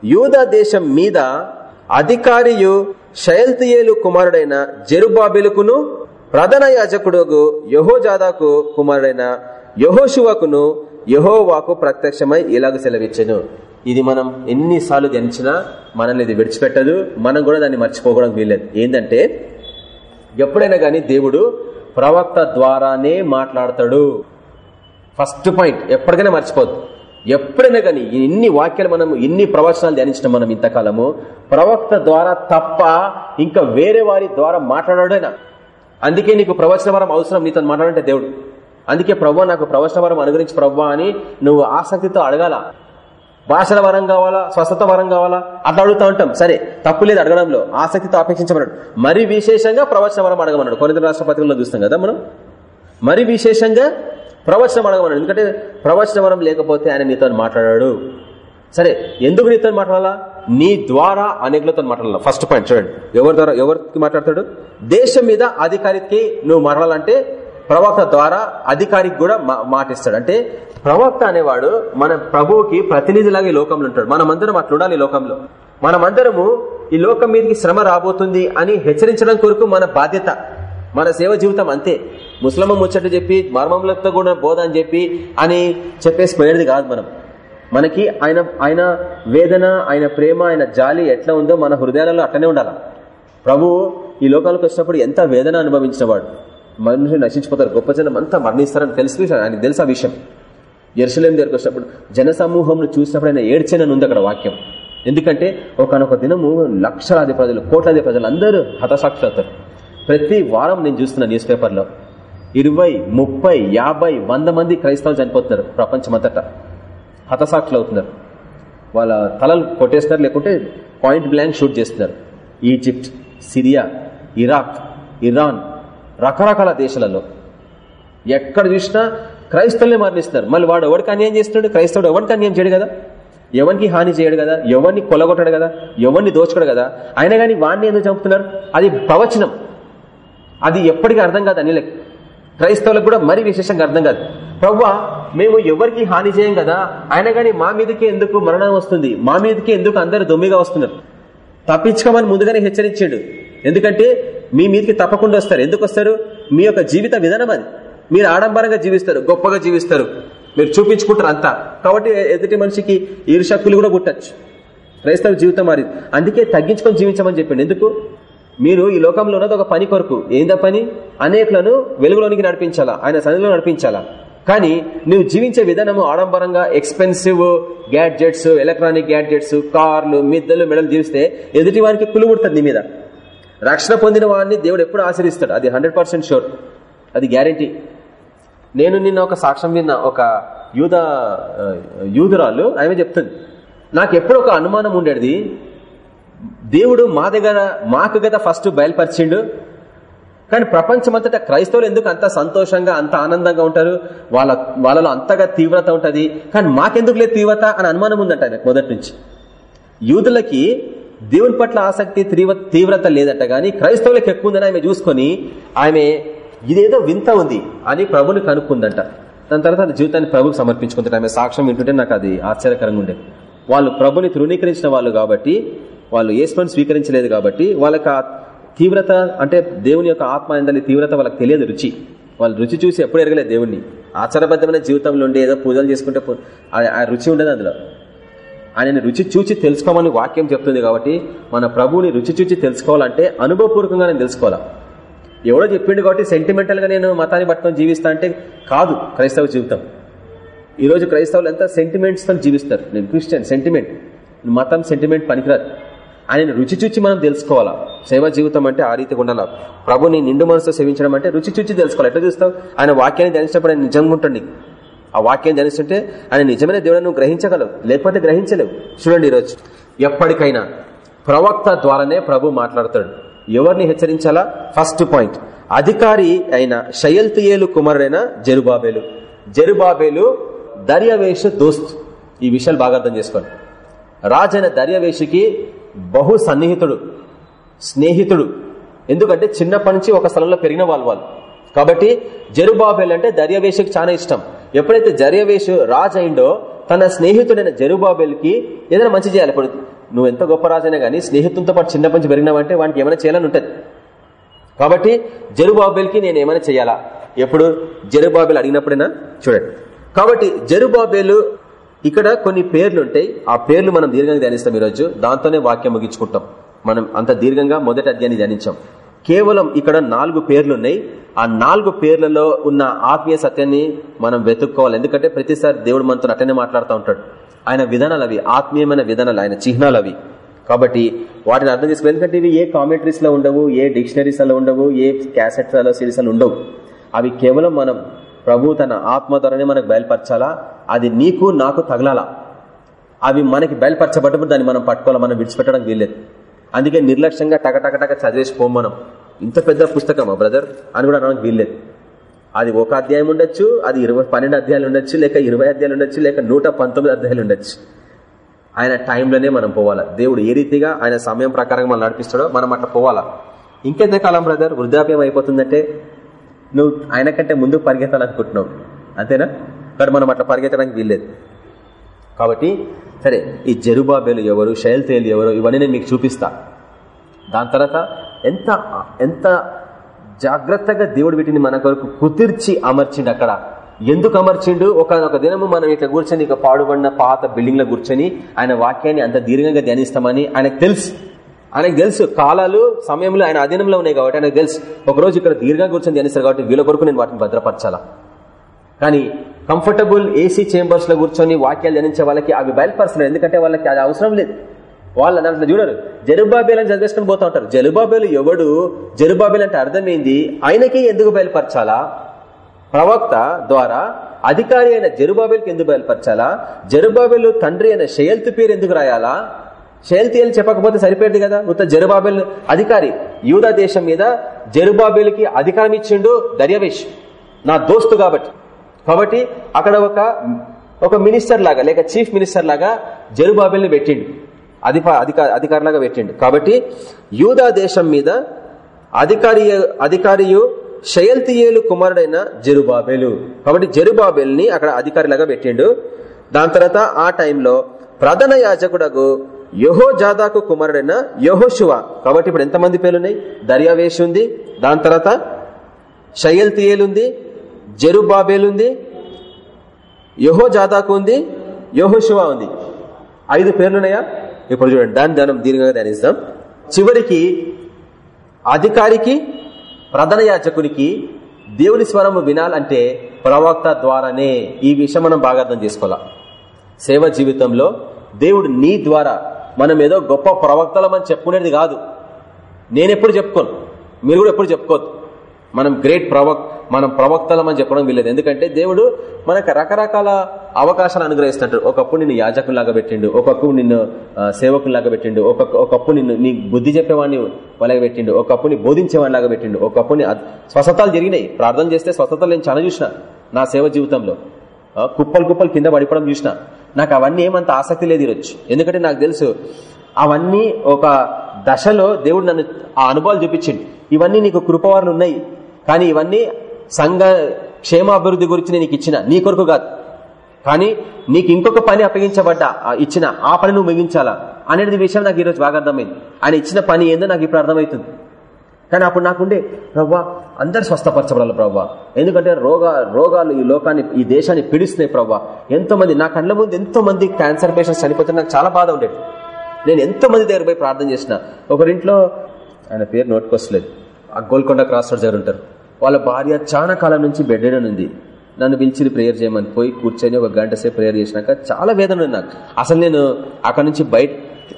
యూదా దేశం మీద అధికారియు శయల్తియేలు కుమారుడైన జెరుబాబెలుకును ప్రధాన యాజకుడు యహోజాదాకు కుమారుడైన యహోశువకును యహోవాకు ప్రత్యక్షమై ఇలాగ సెలవిచ్చను. ఇది మనం ఎన్నిసార్లు ధ్యానించినా మనల్ని ఇది విడిచిపెట్టదు. మనం కూడా దాన్ని మర్చిపోవడం వీల్లేదు ఏంటంటే ఎప్పుడైనా గాని దేవుడు ప్రవక్త ద్వారానే మాట్లాడతాడు. ఫస్ట్ పాయింట్ ఎప్పటికైనా మర్చిపోద్దు ఎప్పుడైనా కానీ ఇన్ని వాక్యాలు మనం ఇన్ని ప్రవచనాలు ధ్యానించిన మనం ఇంతకాలము ప్రవక్త ద్వారా తప్ప ఇంకా వేరే వారి ద్వారా మాట్లాడాడైనా అందుకే నీకు ప్రవచన వరం అవసరం నీతో మాట్లాడంటే దేవుడు. అందుకే ప్రవ్వా నాకు ప్రవచన వరం అనుగ్రహించి ప్రవ్వా అని నువ్వు ఆసక్తితో అడగాల. భాషల వరం కావాలా? స్వస్థత వరం కావాలా? అట్లా అడుగుతా ఉంటాం. సరే తప్పు లేదు అడగడంలో. ఆసక్తితో అపేక్షించమన్నాడు మరి విశేషంగా ప్రవచన వరం అడగమన్నాడు. కొన్ని రాష్ట్రపతిలో చూస్తాం కదా మనం. మరి విశేషంగా ప్రవచనం అడగమన్నాడు. ఎందుకంటే ప్రవచన వరం లేకపోతే ఆయన నీతో మాట్లాడాడు. సరే ఎందుకు నీతో మాట్లాడాలా? నీ ద్వారా అనేకులతో మాట్లాడాలి? ఫస్ట్ పాయింట్ చూడండి. ఎవరి ద్వారా ఎవరికి మాట్లాడతాడు? దేశం మీద అధికారికి నువ్వు మాట్లాడాలంటే ప్రవక్త ద్వారా అధికారికి కూడా మాటిస్తాడు. అంటే ప్రవక్త అనేవాడు మన ప్రభువుకి ప్రతినిధిలాగా ఈ లోకంలో ఉంటాడు. మనమందరం అట్లా ఉండాలి ఈ లోకంలో. మనమందరము ఈ లోకం మీదకి శ్రమ రాబోతుంది అని హెచ్చరించడం కొరకు మన బాధ్యత మన సేవ జీవితం అంతే. ముస్లమ ముచ్చట చెప్పి మర్మములతో కూడా బోధ అని చెప్పి అని చెప్పేసి పోయేది కాదు మనం. మనకి ఆయన ఆయన వేదన ఆయన ప్రేమ ఆయన జాలి ఎట్లా ఉందో మన హృదయాలలో అట్టనే ఉండాల? ప్రభు ఈ లోకాలకు వచ్చినప్పుడు ఎంత వేదన అనుభవించినవాడు మనుషులు నశించిపోతారు గొప్ప జనం అంతా మరణిస్తారని తెలుసు ఆయనకు తెలుసు ఆ విషయం. ఎరుసలేం దగ్గరకు వచ్చినప్పుడు జనసమూహంను చూసినప్పుడు ఆయన ఏడ్చేనని ఉంది అక్కడ వాక్యం. ఎందుకంటే ఒకనొక దినము లక్షలాది ప్రజలు కోట్లాది ప్రజలు అందరూ హతసాక్షి అవుతారు ప్రతి వారం నేను చూస్తున్నా న్యూస్ పేపర్లో ఇరవై ముప్పై యాభై వంద మంది క్రైస్తవులు చనిపోతున్నారు ప్రపంచమంతటా. హతసాక్షులు అవుతున్నారు వాళ్ళ తలలు కొట్టేస్తున్నారు లేకుంటే పాయింట్ బ్లాంక్ షూట్ చేస్తున్నారు. ఈజిప్ట్ సిరియా ఇరాక్ ఇరాన్ రకరకాల దేశాలలో. ఎక్కడ చూసినా క్రైస్తవులే మరణిస్తున్నారు. మళ్ళీ వాడు ఎవరికి అన్యాయం చేస్తున్నాడు? క్రైస్తవుడు ఎవరికి అన్యాయం చేయడు కదా? ఎవరికి హాని చేయడు కదా? ఎవరిని కొలగొట్టడు కదా? ఎవరిని దోచుకోడు కదా? అయినా కానీ వాడిని ఎందుకు చంపుతున్నారు? అది ప్రవచనం. అది ఎప్పటికీ అర్థం కాదు అనిలకి క్రైస్తవులకు కూడా మరీ విశేషంగా అర్థం కాదు. ప్రవ్వా మేము ఎవరికి హాని చేయం కదా? ఆయన కానీ మా మీదకి ఎందుకు మరణం వస్తుంది? మా మీదకి ఎందుకు అందరు దొమ్మిగా వస్తున్నారు? తప్పించుకోమని ముందుగానే హెచ్చరించాడు. ఎందుకంటే మీ మీదకి తప్పకుండా వస్తారు. ఎందుకు వస్తారు? మీ యొక్క జీవిత విధానం అది. మీరు ఆడంబరంగా జీవిస్తారు గొప్పగా జీవిస్తారు. మీరు చూపించుకుంటారు అంతా. కాబట్టి ఎదుటి మనిషికి ఈర్షక్కులు కూడా పుట్టచ్చు. క్రైస్తవ జీవితం మారింది. అందుకే తగ్గించుకొని జీవించమని చెప్పాడు. ఎందుకు? మీరు ఈ లోకంలో ఉన్నది ఒక పని కొరకు. ఏందా పని? అనేకులను వెలుగులోనికి నడిపించాలా? ఆయన సన్నిధిలో నడిపించాలా? కానీ నువ్వు జీవించే విధానము ఆడంబరంగా ఎక్స్పెన్సివ్ గ్యాడ్జెట్స్ ఎలక్ట్రానిక్ గ్యాడ్జెట్స్ కార్లు మిద్దలు మెడలు జీవిస్తే ఎదుటి వారికి కులుగుడుతుంది నీ మీద. రక్షణ పొందిన వాడిని దేవుడు ఎప్పుడు ఆశ్రయిస్తాడు అది హండ్రెడ్ షూర్ అది గ్యారంటీ నేను నిన్న ఒక సాక్ష్యం విన్న ఒక యూద యూదురాలు ఆమె చెప్తుంది నాకు ఎప్పుడు ఒక అనుమానం ఉండేది. దేవుడు మా దగ్గర మాకు గత ఫస్ట్ బయలుపరిచిండు. కానీ ప్రపంచమంతటా క్రైస్తవులు ఎందుకు అంత సంతోషంగా అంత ఆనందంగా ఉంటారు? వాళ్ళ వాళ్ళలో అంతగా తీవ్రత ఉంటుంది. కానీ మాకెందుకు లేదు తీవ్రత అని అనుమానం ఉందంట ఆయనకు మొదటి నుంచి. యూదులకి దేవుని పట్ల ఆసక్తి తీవ్రత లేదట గాని క్రైస్తవులకు ఎక్కువ ఉందని ఆమె చూసుకొని ఆమె ఇదేదో వింత ఉంది అని ప్రభుని కనుక్కుందంట. దాని తర్వాత జీవితాన్ని ప్రభుకి సమర్పించుకుంటాడు ఆమె సాక్ష్యం వింటుంటే నాకు అది ఆశ్చర్యకరంగా ఉండేది. వాళ్ళు ప్రభుని తృణీకరించిన వాళ్ళు కాబట్టి వాళ్ళు ఏసుమని స్వీకరించలేదు కాబట్టి వాళ్ళకి తీవ్రత అంటే దేవుని యొక్క ఆత్మ ఎందలి తీవ్రత వాళ్ళకి తెలియదు రుచి. వాళ్ళు రుచి చూసి ఎప్పుడు ఎరగలేదు దేవుణ్ణి. ఆచారబద్ధమైన జీవితంలో ఉండి ఏదో పూజలు చేసుకుంటే ఆ రుచి ఉండదు అందులో. ఆయనని రుచి చూచి తెలుసుకోమని వాక్యం చెప్తుంది కాబట్టి మన ప్రభువుని రుచి చూచి తెలుసుకోవాలంటే అనుభవపూర్వకంగా నేను తెలుసుకోవాలా? ఎవడో చెప్పిండు కాబట్టి సెంటిమెంటల్గా నేను మతాన్ని పట్టుకొని జీవిస్తా అంటే కాదు క్రైస్తవ జీవితం. ఈ రోజు క్రైస్తవులు ఎంత సెంటిమెంట్స్తో జీవిస్తారు. నేను క్రిస్టియన్ సెంటిమెంట్ మతం సెంటిమెంట్ పనికిరాదు. ఆయన రుచి చూచి మనం తెలుసుకోవాలా? సేవ జీవితం అంటే ఆ రీతిగా ఉండాలా? ప్రభుని నిండు మనసుతో సేవించడం అంటే రుచి చూచి తెలుసుకోవాలి? ఎట్లా చూస్తావు? ఆయన వాక్యాన్ని ధ్యానించినప్పుడు ఆయన నిజంగా ఉంటుంది ఆ వాక్యం ధ్యానిస్తుంటే ఆయన నిజమైన దేవుడు నువ్వు గ్రహించగలవు. లేకపోతే గ్రహించలేవు. చూడండి ఈరోజు. ఎప్పటికైనా ప్రవక్త ద్వారానే ప్రభు మాట్లాడతాడు. ఎవరిని హెచ్చరించాలా? First point. అధికారి అయిన షయల్తియేలు కుమారుడైన జరుబాబేలు. జరుబాబేలు దర్యావేషు దోస్త్. ఈ విషయాలు బాగా అర్థం చేసుకోండి. రాజైన దర్యావేషికి బహు సన్నిహితుడు స్నేహితుడు. ఎందుకంటే చిన్నప్పటి నుంచి ఒక స్థలంలో పెరిగిన వాళ్ళు వాళ్ళు. కాబట్టి జరుబాబేల్ అంటే దర్యావేషకు చాలా ఇష్టం. ఎప్పుడైతే జర్యవేషు రాజు అయిండో తన స్నేహితుడైన జరుబాబేల్కి ఏదైనా మంచి చేయాలి. ఇప్పుడు నువ్వు ఎంత గొప్ప రాజైనా కానీ స్నేహితులతో పాటు చిన్నప్పటి నుంచి పెరిగినావంటే వానికి ఏమైనా చేయాలని ఉంటుంది. కాబట్టి జరుబాబేల్కి నేను ఏమైనా చేయాలా? ఎప్పుడు? జరుబాబేల్ అడిగినప్పుడైనా? చూడండి. కాబట్టి జరుబాబేలు ఇక్కడ కొన్ని పేర్లు ఉంటాయి ఆ పేర్లు మనం దీర్ఘంగా ధ్యానిస్తాం ఈరోజు. దాంతోనే వాక్యం ముగించుకుంటాం. మనం అంత దీర్ఘంగా మొదటి అధ్యాయాన్ని ధ్యానించాం. కేవలం ఇక్కడ నాలుగు పేర్లు ఉన్నాయి ఆ నాలుగు పేర్లలో ఉన్న ఆత్మీయ సత్యాన్ని మనం వెతుక్కోవాలి. ఎందుకంటే ప్రతిసారి దేవుడు మనతో అట్టనే మాట్లాడుతూ ఉంటాడు. ఆయన విధానాలు అవి. ఆత్మీయమైన విధానాలు ఆయన చిహ్నాలు అవి. కాబట్టి వాటిని అర్థం చేసుకోవాలి. ఎందుకంటే ఇవి ఏ కామెంటరీస్లో ఉండవు ఏ డిక్షనరీస్లో ఉండవు ఏ క్యాసెట్స్ సిరీస్లో సిరీస్ ఉండవు. అవి కేవలం మనం ప్రభు తన ఆత్మ ద్వారానే మనకు బయలుపరచాలా? అది నీకు నాకు తగలాలా? అవి మనకి బయలుపరచబడ్డప్పుడు దాన్ని మనం పట్టుకోవాలి? మనం విడిచిపెట్టడానికి వీల్లేదు. అందుకే నిర్లక్ష్యంగా టగటగటగ చదివేసి పోం మనం. ఇంత పెద్ద పుస్తకమా బ్రదర్? అని కూడా అనడానికి వీల్లేదు. అది ఒక అధ్యాయం ఉండొచ్చు అది ఇరవై పన్నెండు అధ్యాయాలు ఉండొచ్చు లేక ఇరవై అధ్యాయాలు ఉండొచ్చు లేక నూట పంతొమ్మిది అధ్యాయాలు ఉండొచ్చు. ఆయన టైంలోనే మనం పోవాలా? దేవుడు ఏ రీతిగా ఆయన సమయం ప్రకారం మనం నడిపిస్తాడో మనం అట్లా పోవాలా? ఇంకెంత కాలం బ్రదర్? వృద్ధాప్యం అయిపోతుందంటే నువ్వు ఆయన కంటే ముందు పరిగెత్తాలనుకుంటున్నావు. అంతేనా? కానీ మనం అట్లా పరిగెత్తడానికి వీల్లేదు. కాబట్టి సరే ఈ జరుబాబేలు ఎవరు శైల్తేలు ఎవరు ఇవన్నీ నేను మీకు చూపిస్తా. దాని తర్వాత ఎంత ఎంత జాగ్రత్తగా దేవుడు వీటిని మన కొరకు కుదిర్చి అమర్చిండు అక్కడ. ఎందుకు అమర్చిండు? ఒక ఒక దినము మనం ఇట్లా కూర్చొని ఇక పాడుబడిన పాత బిల్డింగ్లో కూర్చొని ఆయన వాక్యాన్ని అంత దీర్ఘంగా ధ్యానిస్తామని ఆయనకు తెలుసు. ఆయనకు తెలుసు కాలాలు సమయంలో ఆయన అధీనంలో ఉన్నాయి కాబట్టి ఆయనకు తెలుసు ఒకరోజు ఇక్కడ దీర్ఘంగా కూర్చొని ధ్యానిస్తారు కాబట్టి వీళ్ళ కొరకు నేను వాటిని భద్రపరచాలా? కానీ కంఫర్టబుల్ ఏసీ చేంబర్స్లో కూర్చొని వాక్యాలు ధ్యానించే వాళ్ళకి అవి బయలుపరచలేదు ఎందుకంటే వాళ్ళకి అది అవసరం లేదు. వాళ్ళు దాంట్లో చూడరు. జరుబాబేలు అని చదివేసుకుని పోతా ఉంటారు. జరుబాబేలు ఎవడు? జరుబాబేలు అంటే అర్థమైంది ఆయనకి ఎందుకు బయలుపరచాలా? ప్రవక్త ద్వారా అధికారి అయిన జరుబాబేల్కి ఎందుకు బయలుపరచాలా? జరుబాబేలు తండ్రి అయిన షయల్తు పేరు ఎందుకు రాయాలా? షయల్తి చెప్పకపోతే సరిపోయింది కదా? ఉత్త జరుబాబేల్ అధికారి యూదా దేశం మీద జరుబాబేలుకి అధికారం ఇచ్చిండు దర్యవేష్ నా దోస్తు కాబట్టి. కాబట్టి అక్కడ ఒక ఒక మినిస్టర్ లాగా లేక చీఫ్ మినిస్టర్ లాగా జరుబాబేల్ని పెట్టిండు. అధిప అధికారులాగా పెట్టిండు. కాబట్టి యూదా దేశం మీద అధికారి అధికారియు షయల్తియేలు కుమారుడైన జెరుబాబేలు. కాబట్టి జెరుబాబేల్ని అక్కడ అధికారిలాగా పెట్టిండు. దాని తర్వాత ఆ టైంలో ప్రధాన యాజకుడకు యహో జాదాకు కుమారుడైన యహోశువ కాబట్టి ఇప్పుడు ఎంతమంది పేర్లున్నాయి దర్యావేష్ ఉంది దాని తర్వాత షయల్ ఉంది జరుబాబేలుంది యహో జాదాకు ఉంది. యహోశువ ఉంది ఐదు పేర్లున్నాయా? ఇప్పుడు చూడండి. దాని ధ్యానం దీర్ఘంగా ధ్యానిస్తాం. చివరికి అధికారికి ప్రధాన యాచకునికి దేవుని స్వరము వినాలంటే ప్రవక్త ద్వారానే ఈ విషయం మనం బాగా అర్థం చేసుకోవాలా. సేవ జీవితంలో దేవుడు నీ ద్వారా మనం ఏదో గొప్ప ప్రవక్తలమని చెప్పుకునేది కాదు. నేనెప్పుడు చెప్పుకోను. మీరు కూడా ఎప్పుడు చెప్పుకోవద్దు. మనం గ్రేట్ ప్రవక్ మనం ప్రవక్తలమని చెప్పడం వీల్లేదు. ఎందుకంటే దేవుడు మనకు రకరకాల అవకాశాలు అనుగ్రహిస్తుంటాడు ఒకప్పుడు నిన్ను యాజకులాగా పెట్టిండు ఒకప్పుడు నిన్ను సేవకులాగా పెట్టిండు ఒకప్పుడు నిన్ను నీ బుద్ధి చెప్పేవాడిని వాళ్ళగా పెట్టిండు ఒకప్పుడు నీ బోధించేవాడిలాగా పెట్టిండు ఒకప్పుడు స్వస్థతలు జరిగినాయి. ప్రార్థన చేస్తే స్వస్థతలు నేను చాలా చూసిన నా సేవ జీవితంలో. కుప్పలు కుప్పలు కింద పడిపోవడం చూసిన. నాకు అవన్నీ ఏమంత ఆసక్తి లేదు ఈరోజు. ఎందుకంటే నాకు తెలుసు అవన్నీ ఒక దశలో దేవుడు నన్ను ఆ అనుభవాలు చూపించింది ఇవన్నీ నీకు కృపవారులు ఉన్నాయి. కానీ ఇవన్నీ సంఘ క్షేమాభివృద్ధి గురించి నేను నీకు ఇచ్చిన. నీ కొరకు కాదు. కానీ నీకు ఇంకొక పని అప్పగించబడ్డా ఇచ్చిన ఆ పని నువ్వు ముగించాలా? అనేది విషయం నాకు ఈరోజు బాగా అర్థమైంది. ఆయన ఇచ్చిన పని ఏందో నాకు ఇప్పుడు అర్థమవుతుంది. కానీ అప్పుడు నాకుండే ప్రవ్వా అందరు స్వస్థపరచబడాలి ప్రవ్వా. ఎందుకంటే రోగ రోగాలు ఈ లోకాన్ని ఈ దేశాన్ని పిడిస్తున్నాయి ప్రవ్వా. ఎంతో మంది నా కళ్ళ ముందు ఎంతో మంది క్యాన్సర్ పేషెంట్స్ చనిపోతే నాకు చాలా బాధ ఉండేది. నేను ఎంతో మంది దగ్గర పోయి ప్రార్థన చేసిన. ఒకరింట్లో ఆయన పేరు నోట్కొస్తలేదు. ఆ గోల్కొండ క్రాస్ రోడ్ దగ్గర ఉంటారు. వాళ్ళ భార్య చాలా కాలం నుంచి బెడ్ ఉంది. నన్ను పిలిచి ప్రేయర్ చేయమని పోయి కూర్చొని ఒక గంట సేపు ప్రేయర్ చేసినాక చాలా వేదన నాకు. అసలు నేను అక్కడ నుంచి బయట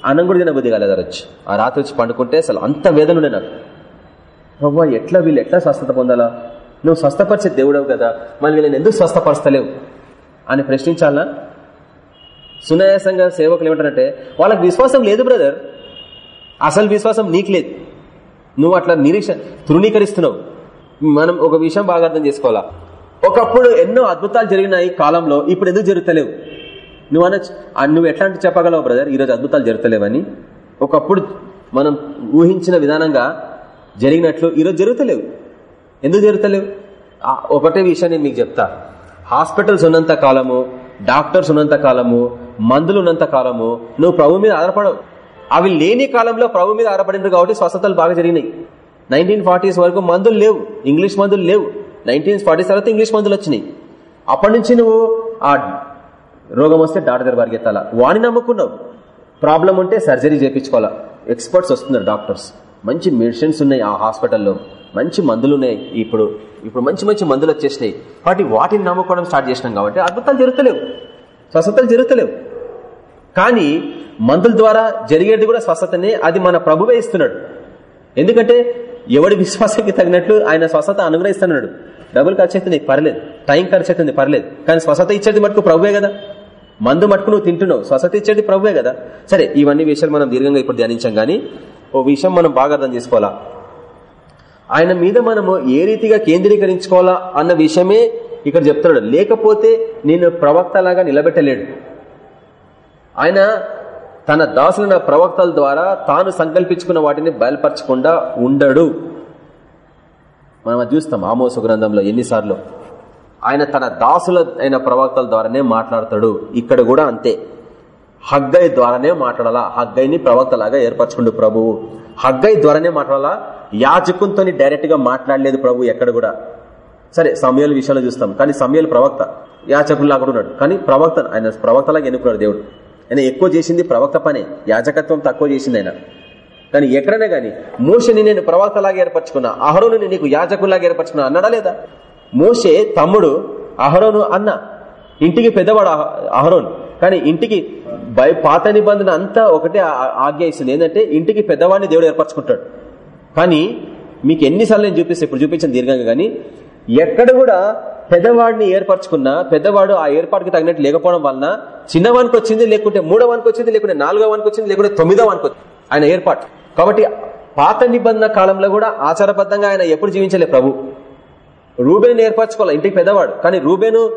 అన్నం కూడా తినబుద్ధి కాలేదు వచ్చి ఆ రాత్రి వచ్చి పండుకుంటే అసలు అంత వేదన ఉండే నాకు. ప్రవ్వా ఎట్లా వీళ్ళు ఎట్లా స్వస్థత పొందాలా? నువ్వు స్వస్థపరిచే దేవుడవు కదా మళ్ళీ వీళ్ళని ఎందుకు స్వస్థపరచలేవు? అని ప్రశ్నించాలా? సునాయాసంగా సేవకులు ఏమంటారంటే వాళ్ళకి విశ్వాసం లేదు బ్రదర్. అసలు విశ్వాసం నీకు లేదు. నువ్వు అట్లా నిరీక్ష తృణీకరిస్తున్నావు. మనం ఒక విషయం బాగా అర్థం చేసుకోవాలా? ఒకప్పుడు ఎన్నో అద్భుతాలు జరిగినాయి కాలంలో ఇప్పుడు ఎందుకు జరుగుతలేవు? నువ్వు అనొచ్చు నువ్వు ఎట్లాంటి చెప్పగలవు బ్రదర్? ఈరోజు అద్భుతాలు జరుగుతలేవని? ఒకప్పుడు మనం ఊహించిన విధానంగా జరిగినట్లు ఈరోజు జరుగుతలేవు. ఎందుకు జరుగుతలేవు? ఒకటే విషయం నేను మీకు చెప్తా. హాస్పిటల్స్ ఉన్నంత కాలము డాక్టర్స్ ఉన్నంత కాలము మందులు ఉన్నంత కాలము నువ్వు ప్రభు మీద ఆధారపడవు. అవి లేని కాలంలో ప్రభు మీద ఆధారపడినారు కాబట్టి స్వస్థతలు బాగా జరిగినాయి. నైన్టీన్ ఫార్టీస్ వరకు మందులు లేవు. ఇంగ్లీష్ మందులు లేవు. నైన్టీన్ ఫార్టీస్ తర్వాత ఇంగ్లీష్ మందులు వచ్చినాయి. అప్పటి నుంచి నువ్వు ఆ రోగం వస్తే డాక్టర్ దగ్గర పరిగెత్తాలా? వాణి నమ్ముకున్నావు. ప్రాబ్లం ఉంటే సర్జరీ చేయించుకోవాలా? ఎక్స్పర్ట్స్ వస్తున్నారు డాక్టర్స్. మంచి మెడిసిన్స్ ఉన్నాయి ఆ హాస్పిటల్లో. మంచి మందులు ఉన్నాయి ఇప్పుడు. ఇప్పుడు మంచి మంచి మందులు వచ్చేసినాయి. వాటి వాటిని నమ్ముకోవడం స్టార్ట్ చేసినాం కాబట్టి అద్భుతాలు జరుగుతలేవు. స్వస్థతలు జరుగుతలేవు. కానీ మందుల ద్వారా జరిగేది కూడా స్వస్థతనే. అది మన ప్రభువే ఇస్తున్నాడు. ఎందుకంటే ఎవడి విశ్వాసానికి తగినట్లు ఆయన స్వస్థత అనుగ్రహిస్తున్నాడు. డబ్బులు ఖర్చు అవుతుంది పర్లేదు. టైం ఖర్చు అవుతుంది పర్లేదు. కానీ స్వస్థత ఇచ్చేది మటుకు ప్రభువే కదా. మందు మటుకు నువ్వు తింటున్నావు. స్వస్థత ఇచ్చేది ప్రభువే కదా. సరే ఇవన్నీ విషయాలు మనం దీర్ఘంగా ఇప్పుడు ధ్యానించాం గానీ ఓ విషయం మనం బాగా అర్థం చేసుకోవాలా? ఆయన మీద మనము ఏ రీతిగా కేంద్రీకరించుకోవాలా అన్న విషయమే ఇక్కడ చెప్తున్నాడు. లేకపోతే నేను ప్రవక్తలాగా నిలబెట్టలేడు. ఆయన తన దాసులైన ప్రవక్తల ద్వారా తాను సంకల్పించుకున్న వాటిని బయలుపరచకుండా ఉండడు. మనం అది చూస్తాం ఆమోస గ్రంథంలో ఎన్నిసార్లు. ఆయన తన దాసుల అయిన ప్రవక్తల ద్వారానే మాట్లాడతాడు. ఇక్కడ కూడా అంతే. హగ్గై ద్వారానే మాట్లాడాలా? హగ్గైని ప్రవక్తలాగా ఏర్పరచుకుండు ప్రభువు హగ్గై ద్వారానే మాట్లాడాలా? యాజకునితో డైరెక్ట్గా మాట్లాడలేదు ప్రభు ఎక్కడ కూడా. సరే సమయాల విషయాలు చూస్తాం. కానీ సమయాలు ప్రవక్త యాచకుల్లా కూడా ఉన్నాడు. కానీ ప్రవక్త ఆయన ప్రవక్తలాగా ఎన్నుకున్నాడు దేవుడు. ఆయన ఎక్కువ చేసింది ప్రవక్త పనే. యాజకత్వం తక్కువ చేసింది ఆయన. కానీ ఎక్కడనే గాని మోసని నేను ప్రవక్తలాగా ఏర్పరచుకున్నా అహరోను నీకు యాజకుల్లాగా ఏర్పరచుకున్నా అన్నాడా లేదా? మోసే తమ్ముడు అహరోను అన్న. ఇంటికి పెద్దవాడు అహరోన్. కానీ ఇంటికి బై పాత నిబంధన అంతా ఒకటే ఆజ్ఞ ఇస్తుంది ఏంటంటే ఇంటికి పెద్దవాడిని దేవుడు ఏర్పరచుకుంటాడు. కానీ మీకు ఎన్నిసార్లు నేను చూపిస్తే ఇప్పుడు చూపించాను దీర్ఘంగా కానీ ఎక్కడ కూడా పెద్దవాడిని ఏర్పరచుకున్నా పెద్దవాడు ఆ ఏర్పాటుకి తగినట్టు లేకపోవడం వలన చిన్నవానికి వచ్చింది లేకుంటే మూడవానికి వచ్చింది లేకుంటే నాలుగో వానికి వచ్చింది లేకుంటే తొమ్మిదో వానికి వచ్చింది. ఆయన ఏర్పాటు. కాబట్టి పాత నిబంధన కాలంలో కూడా ఆచారబద్ధంగా ఆయన ఎప్పుడు జీవించలే ప్రభు. రూబేను ఏర్పరచుకోవాలి? ఇంటికి పెద్దవాడు. కానీ రూబేను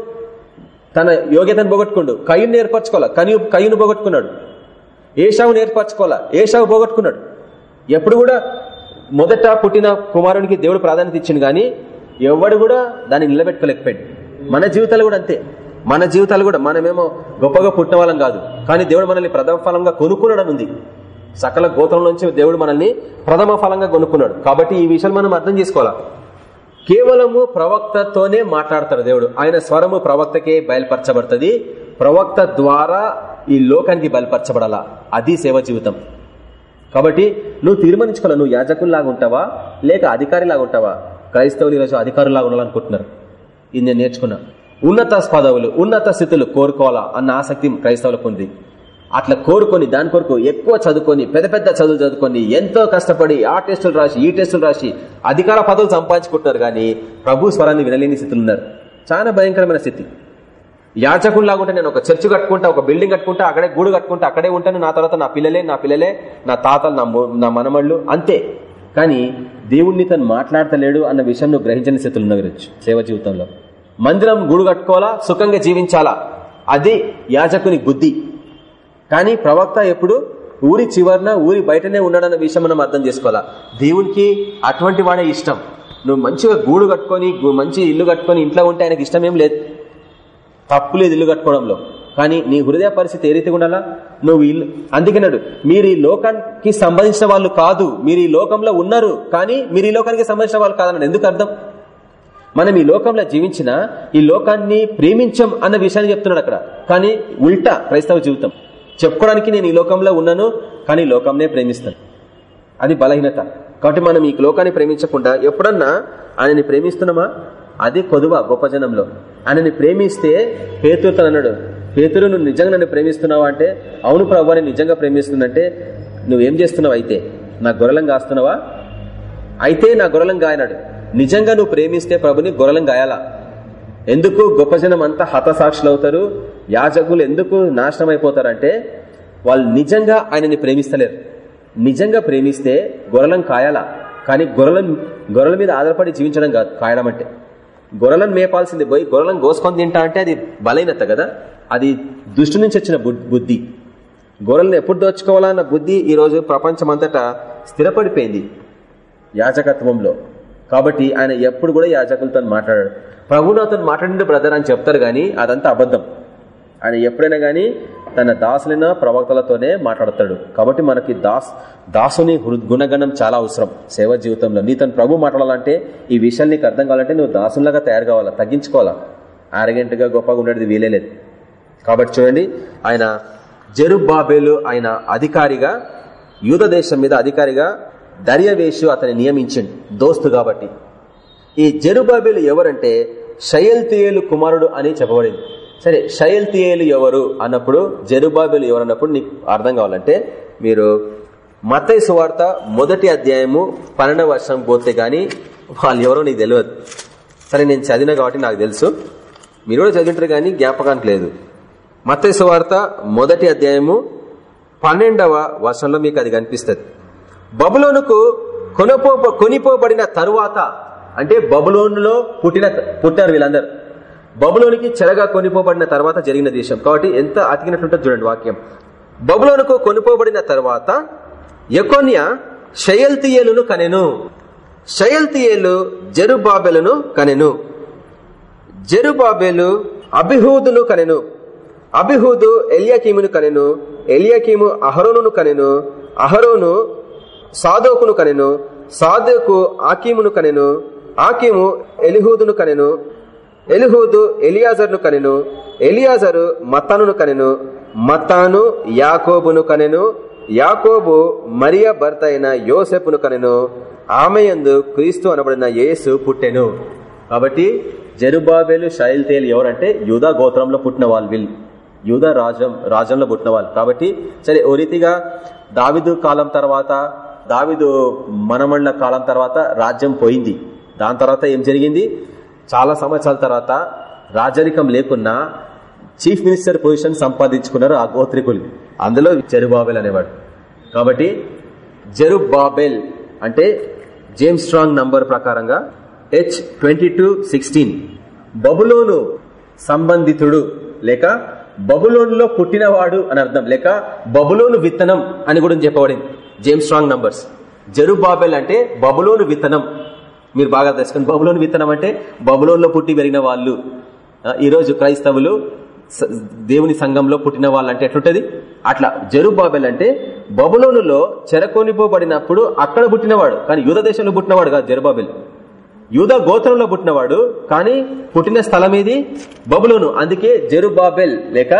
తన యోగ్యతను పోగొట్టుకుండు. కయ్యను నేర్పరచుకోవాలా కనియు కయ్యను పోగొట్టుకున్నాడు. ఏషావు నేర్పరచుకోవాలా ఏషావు పోగొట్టుకున్నాడు. ఎప్పుడు కూడా మొదట పుట్టిన కుమారునికి దేవుడు ప్రాధాన్యత ఇచ్చింది కానీ ఎవడు కూడా దాన్ని నిలబెట్టుకోలేకపోయాడు. మన జీవితాలు కూడా అంతే. మన జీవితాలు కూడా మనమేమో గొప్పగా పుట్టిన వాళ్ళం కాదు. కానీ దేవుడు మనల్ని ప్రథమ ఫలంగా కొనుక్కున్నాడు ఉంది. సకల గోత్రం నుంచి దేవుడు మనల్ని ప్రథమ ఫలంగా కొనుక్కున్నాడు. కాబట్టి ఈ విషయాలు మనం అర్థం చేసుకోవాలా? కేవలము ప్రవక్తతోనే మాట్లాడతాడు దేవుడు. ఆయన స్వరము ప్రవక్తకే బయలుపరచబడుతుంది. ప్రవక్త ద్వారా ఈ లోకానికి బయలుపరచబడాలా? అది సేవ జీవితం. కాబట్టి నువ్వు తీర్మానించుకోవాలి? నువ్వు యాజకుల్లాగా ఉంటావా? లేక అధికారిలాగా ఉంటావా? క్రైస్తవులు ఈరోజు అధికారులాగా ఉండాలనుకుంటున్నారు. ఇది నేను నేర్చుకున్నా. ఉన్నత పదవులు ఉన్నత స్థితులు కోరుకోవాలా? అన్న ఆసక్తి క్రైస్తవులకు ఉంది. అట్లా కోరుకొని దాని కొరకు ఎక్కువ చదువుకొని పెద్ద పెద్ద చదువులు చదువుకొని ఎంతో కష్టపడి ఆ టెస్టులు రాసి ఈ టెస్టులు రాసి అధికార పదవులు సంపాదించుకుంటున్నారు కానీ ప్రభు స్వరాన్ని వినలేని స్థితులు ఉన్నారు. చాలా భయంకరమైన స్థితి. యాచకుల్లాగా ఉంటే నేను ఒక చర్చ్ కట్టుకుంటా ఒక బిల్డింగ్ కట్టుకుంటా అక్కడే గూడు కట్టుకుంటా అక్కడే ఉంటాను నా తర్వాత నా పిల్లలే నా పిల్లలే నా తాతలు నా నా మనమళ్ళు అంతే. కానీ దేవుణ్ణి తను మాట్లాడతలేడు అన్న విషయం నువ్వు గ్రహించని స్థితులు ఉన్నవి సేవ జీవితంలో. మందిరం గూడు కట్టుకోవాలా సుఖంగా జీవించాలా? అది యాజకుని బుద్ధి. కానీ ప్రవక్త ఎప్పుడు ఊరి చివరన ఊరి బయటనే ఉన్నాడన్న విషయం మనం అర్థం చేసుకోవాలా? దేవునికి అటువంటి వాడే ఇష్టం. నువ్వు మంచిగా గూడు కట్టుకొని మంచి ఇల్లు కట్టుకొని ఇంట్లో ఉంటే ఆయనకి ఇష్టం ఏం లేదు. తప్పు లేదు ఇల్లు కట్టుకోవడంలో. కానీ నీ హృదయ పరిస్థితి ఏ రీతిగా ఉండాలా? నువ్వు ఇల్లు అందుకన్నాడు మీరు ఈ లోకానికి సంబంధించిన వాళ్ళు కాదు. మీరు ఈ లోకంలో ఉన్నారు కానీ మీరు ఈ లోకానికి సంబంధించిన వాళ్ళు కాదన్నాడు. ఎందుకు అర్థం? మనం ఈ లోకంలో జీవించిన ఈ లోకాన్ని ప్రేమించం అన్న విషయాన్ని చెప్తున్నాడు అక్కడ. కానీ ఉల్టా క్రైస్తవ జీవితం. చెప్పుకోవడానికి నేను ఈ లోకంలో ఉన్నాను కానీ లోకంనే ప్రేమిస్తాను. అది బలహీనత. కాబట్టి మనం ఈ లోకాన్ని ప్రేమించకుండా ఎప్పుడన్నా ఆయనని ప్రేమిస్తున్నామా? అది కొదువ గొప్ప జనంలో. ఆయనని ప్రేమిస్తే పేతురుతో అన్నాడు పేతురు నువ్వు నిజంగా నన్ను ప్రేమిస్తున్నావా? అంటే అవును ప్రభు అని నిజంగా ప్రేమిస్తుందంటే నువ్వేం చేస్తున్నావు అయితే? నా గొర్రెలం కాస్తున్నావా? అయితే నా గొర్రెలం గాయనాడు నిజంగా నువ్వు ప్రేమిస్తే ప్రభుని గొర్రెలం గాయాలా ఎందుకు? గొప్ప జనం అంతా హతసాక్షులు అవుతారు యాజకులు ఎందుకు నాశనం అయిపోతారంటే వాళ్ళు నిజంగా ఆయనని ప్రేమిస్తలేరు. నిజంగా ప్రేమిస్తే గొర్రెలం కాయాలా? కానీ గొర్రెలను గొర్రెల మీద ఆధారపడి జీవించడం కాదు కాయడం అంటే. గొర్రెలను మేపాల్సింది పోయి గొర్రెలను కోసుకొని తింటా అంటే అది బలైనత కదా? అది దుష్టి నుంచి వచ్చిన బుద్ధి. గొర్రెలను ఎప్పుడు దోచుకోవాలన్న బుద్ధి ఈరోజు ప్రపంచమంతటా స్థిరపడిపోయింది యాజకత్వంలో. కాబట్టి ఆయన ఎప్పుడు కూడా యాజకులతో మాట్లాడాడు. ప్రభు నాతో మాట్లాడింది బ్రదర్ అని చెప్తారు గాని అదంతా అబద్ధం. ఆయన ఎప్పుడైనా కానీ తన దాసులైన ప్రవక్తలతోనే మాట్లాడతాడు. కాబట్టి మనకి దాస్ దాసుని గుణగణం చాలా అవసరం. సేవ జీవితంలో నీ తను ప్రభు మాట్లాడాలంటే ఈ విషయాలు నీకు అర్థం కావాలంటే నువ్వు దాసులాగా తయారు కావాలా? తగ్గించుకోవాలా? ఆరగంటగా గొప్పగా ఉండేది వీలేలేదు కాబట్టి చూడండి ఆయన జరుబాబేలు ఆయన అధికారిగా యూద దేశం మీద అధికారిగా దర్యవేషు అతని నియమించండి దోస్తు కాబట్టి. ఈ జరుబాబేలు ఎవరంటే షయల్తియేలు కుమారుడు అని చెప్పబడింది. సరే షయల్తీయేలు ఎవరు అన్నప్పుడు జరుబాబేలు ఎవరు అన్నప్పుడు నీకు అర్థం కావాలంటే మీరు మతయ సువార్త మొదటి అధ్యాయము పన్నెండవ వర్షం పోతే గాని వాళ్ళు ఎవరో నీకు తెలియదు. సరే నేను చదివిన కాబట్టి నాకు తెలుసు. మీరు కూడా చదివింటారు కానీ జ్ఞాపకానికి లేదు. మతయ సువార్త మొదటి అధ్యాయము పన్నెండవ వర్షంలో మీకు అది కనిపిస్తుంది. బబులోనుకు కొనపో కొనిపోబడిన తరువాత అంటే బబులోనులో పుట్టిన పుట్టారు వీళ్ళందరూ. బబులోనికి చెరగా కొనిపోబడిన తర్వాత జరిగిన దేశం. కాబట్టి ఎంత అతికినట్టుంటుంది చూడండి వాక్యం. బబులోనుకు కొనిపోబడిన తర్వాత ఎకోన్య షయల్తియేలును కనెను. షయల్తియేలు జెరుబాబెలను కనెను. జెరుబాబేలు అభిహూదును కనెను. అభిహూదు ఎలియాకీమును కనెను. ఎలియాకీము అహరోనును కనెను. అహరోను సాదోకును కనెను. సాదోకు ఆకీమును కనెను. ఆకీము ఎలిహూదును కనెను. ఎలిహూదు ఎలియాజర్ను కనెను ఎలియాజరు మతానును కనెను మతాను యాకోబును కనెను యాకోబు మరియ భర్త అయిన యోసెపును కనెను. ఆమె యందు క్రీస్తు అనబడిన యేసు పుట్టెను. కాబట్టి జరుబాబేలు షైల్తేలు ఎవరంటే యూదా గోత్రంలో పుట్టిన వాళ్ళు వీళ్ళు. యూదా రాజ్యం రాజ్యంలో పుట్టిన వాళ్ళు. కాబట్టి సరే ఓ రీతిగా దావిదు కాలం తర్వాత దావిదు మనమళ్ళ కాలం తర్వాత రాజ్యం పోయింది. దాని తర్వాత ఏం జరిగింది? చాలా సంవత్సరాల తర్వాత రాజరికం లేకున్నా చీఫ్ మినిస్టర్ పొజిషన్ సంపాదించుకున్నారు ఆ గోత్రికులు. అందులో జరుబాబెల్ అనేవాడు. కాబట్టి జరుబాబెల్ అంటే జేమ్స్ స్ట్రాంగ్ నంబర్ ప్రకారంగా హెచ్ ట్వంటీ టూ సిక్స్టీన్. బబులోను సంబంధితుడు లేక బబులోనులో పుట్టినవాడు అని అర్థం. లేక బబులోను విత్తనం అని కూడా చెప్పబడింది. James strong numbers. జరుబాబెల్ అంటే బబులోను విత్తనం. మీరు బాగా తెలుసుకోండి బబులోని విత్తనం అంటే బబులోన్లో పుట్టి పెరిగిన వాళ్ళు. ఈరోజు క్రైస్తవులు దేవుని సంఘంలో పుట్టిన వాళ్ళు అంటే ఎట్లుంటది? అట్లా జరుబాబెల్ అంటే బబులోనులో చెరకొనిపోబడినప్పుడు అక్కడ పుట్టినవాడు కానీ యూద దేశంలో పుట్టినవాడు కాదు జరుబాబెల్ యూధ గోత్రంలో పుట్టినవాడు కానీ పుట్టిన స్థలం ఏది? బబులోను. అందుకే జెరుబాబెల్ లేక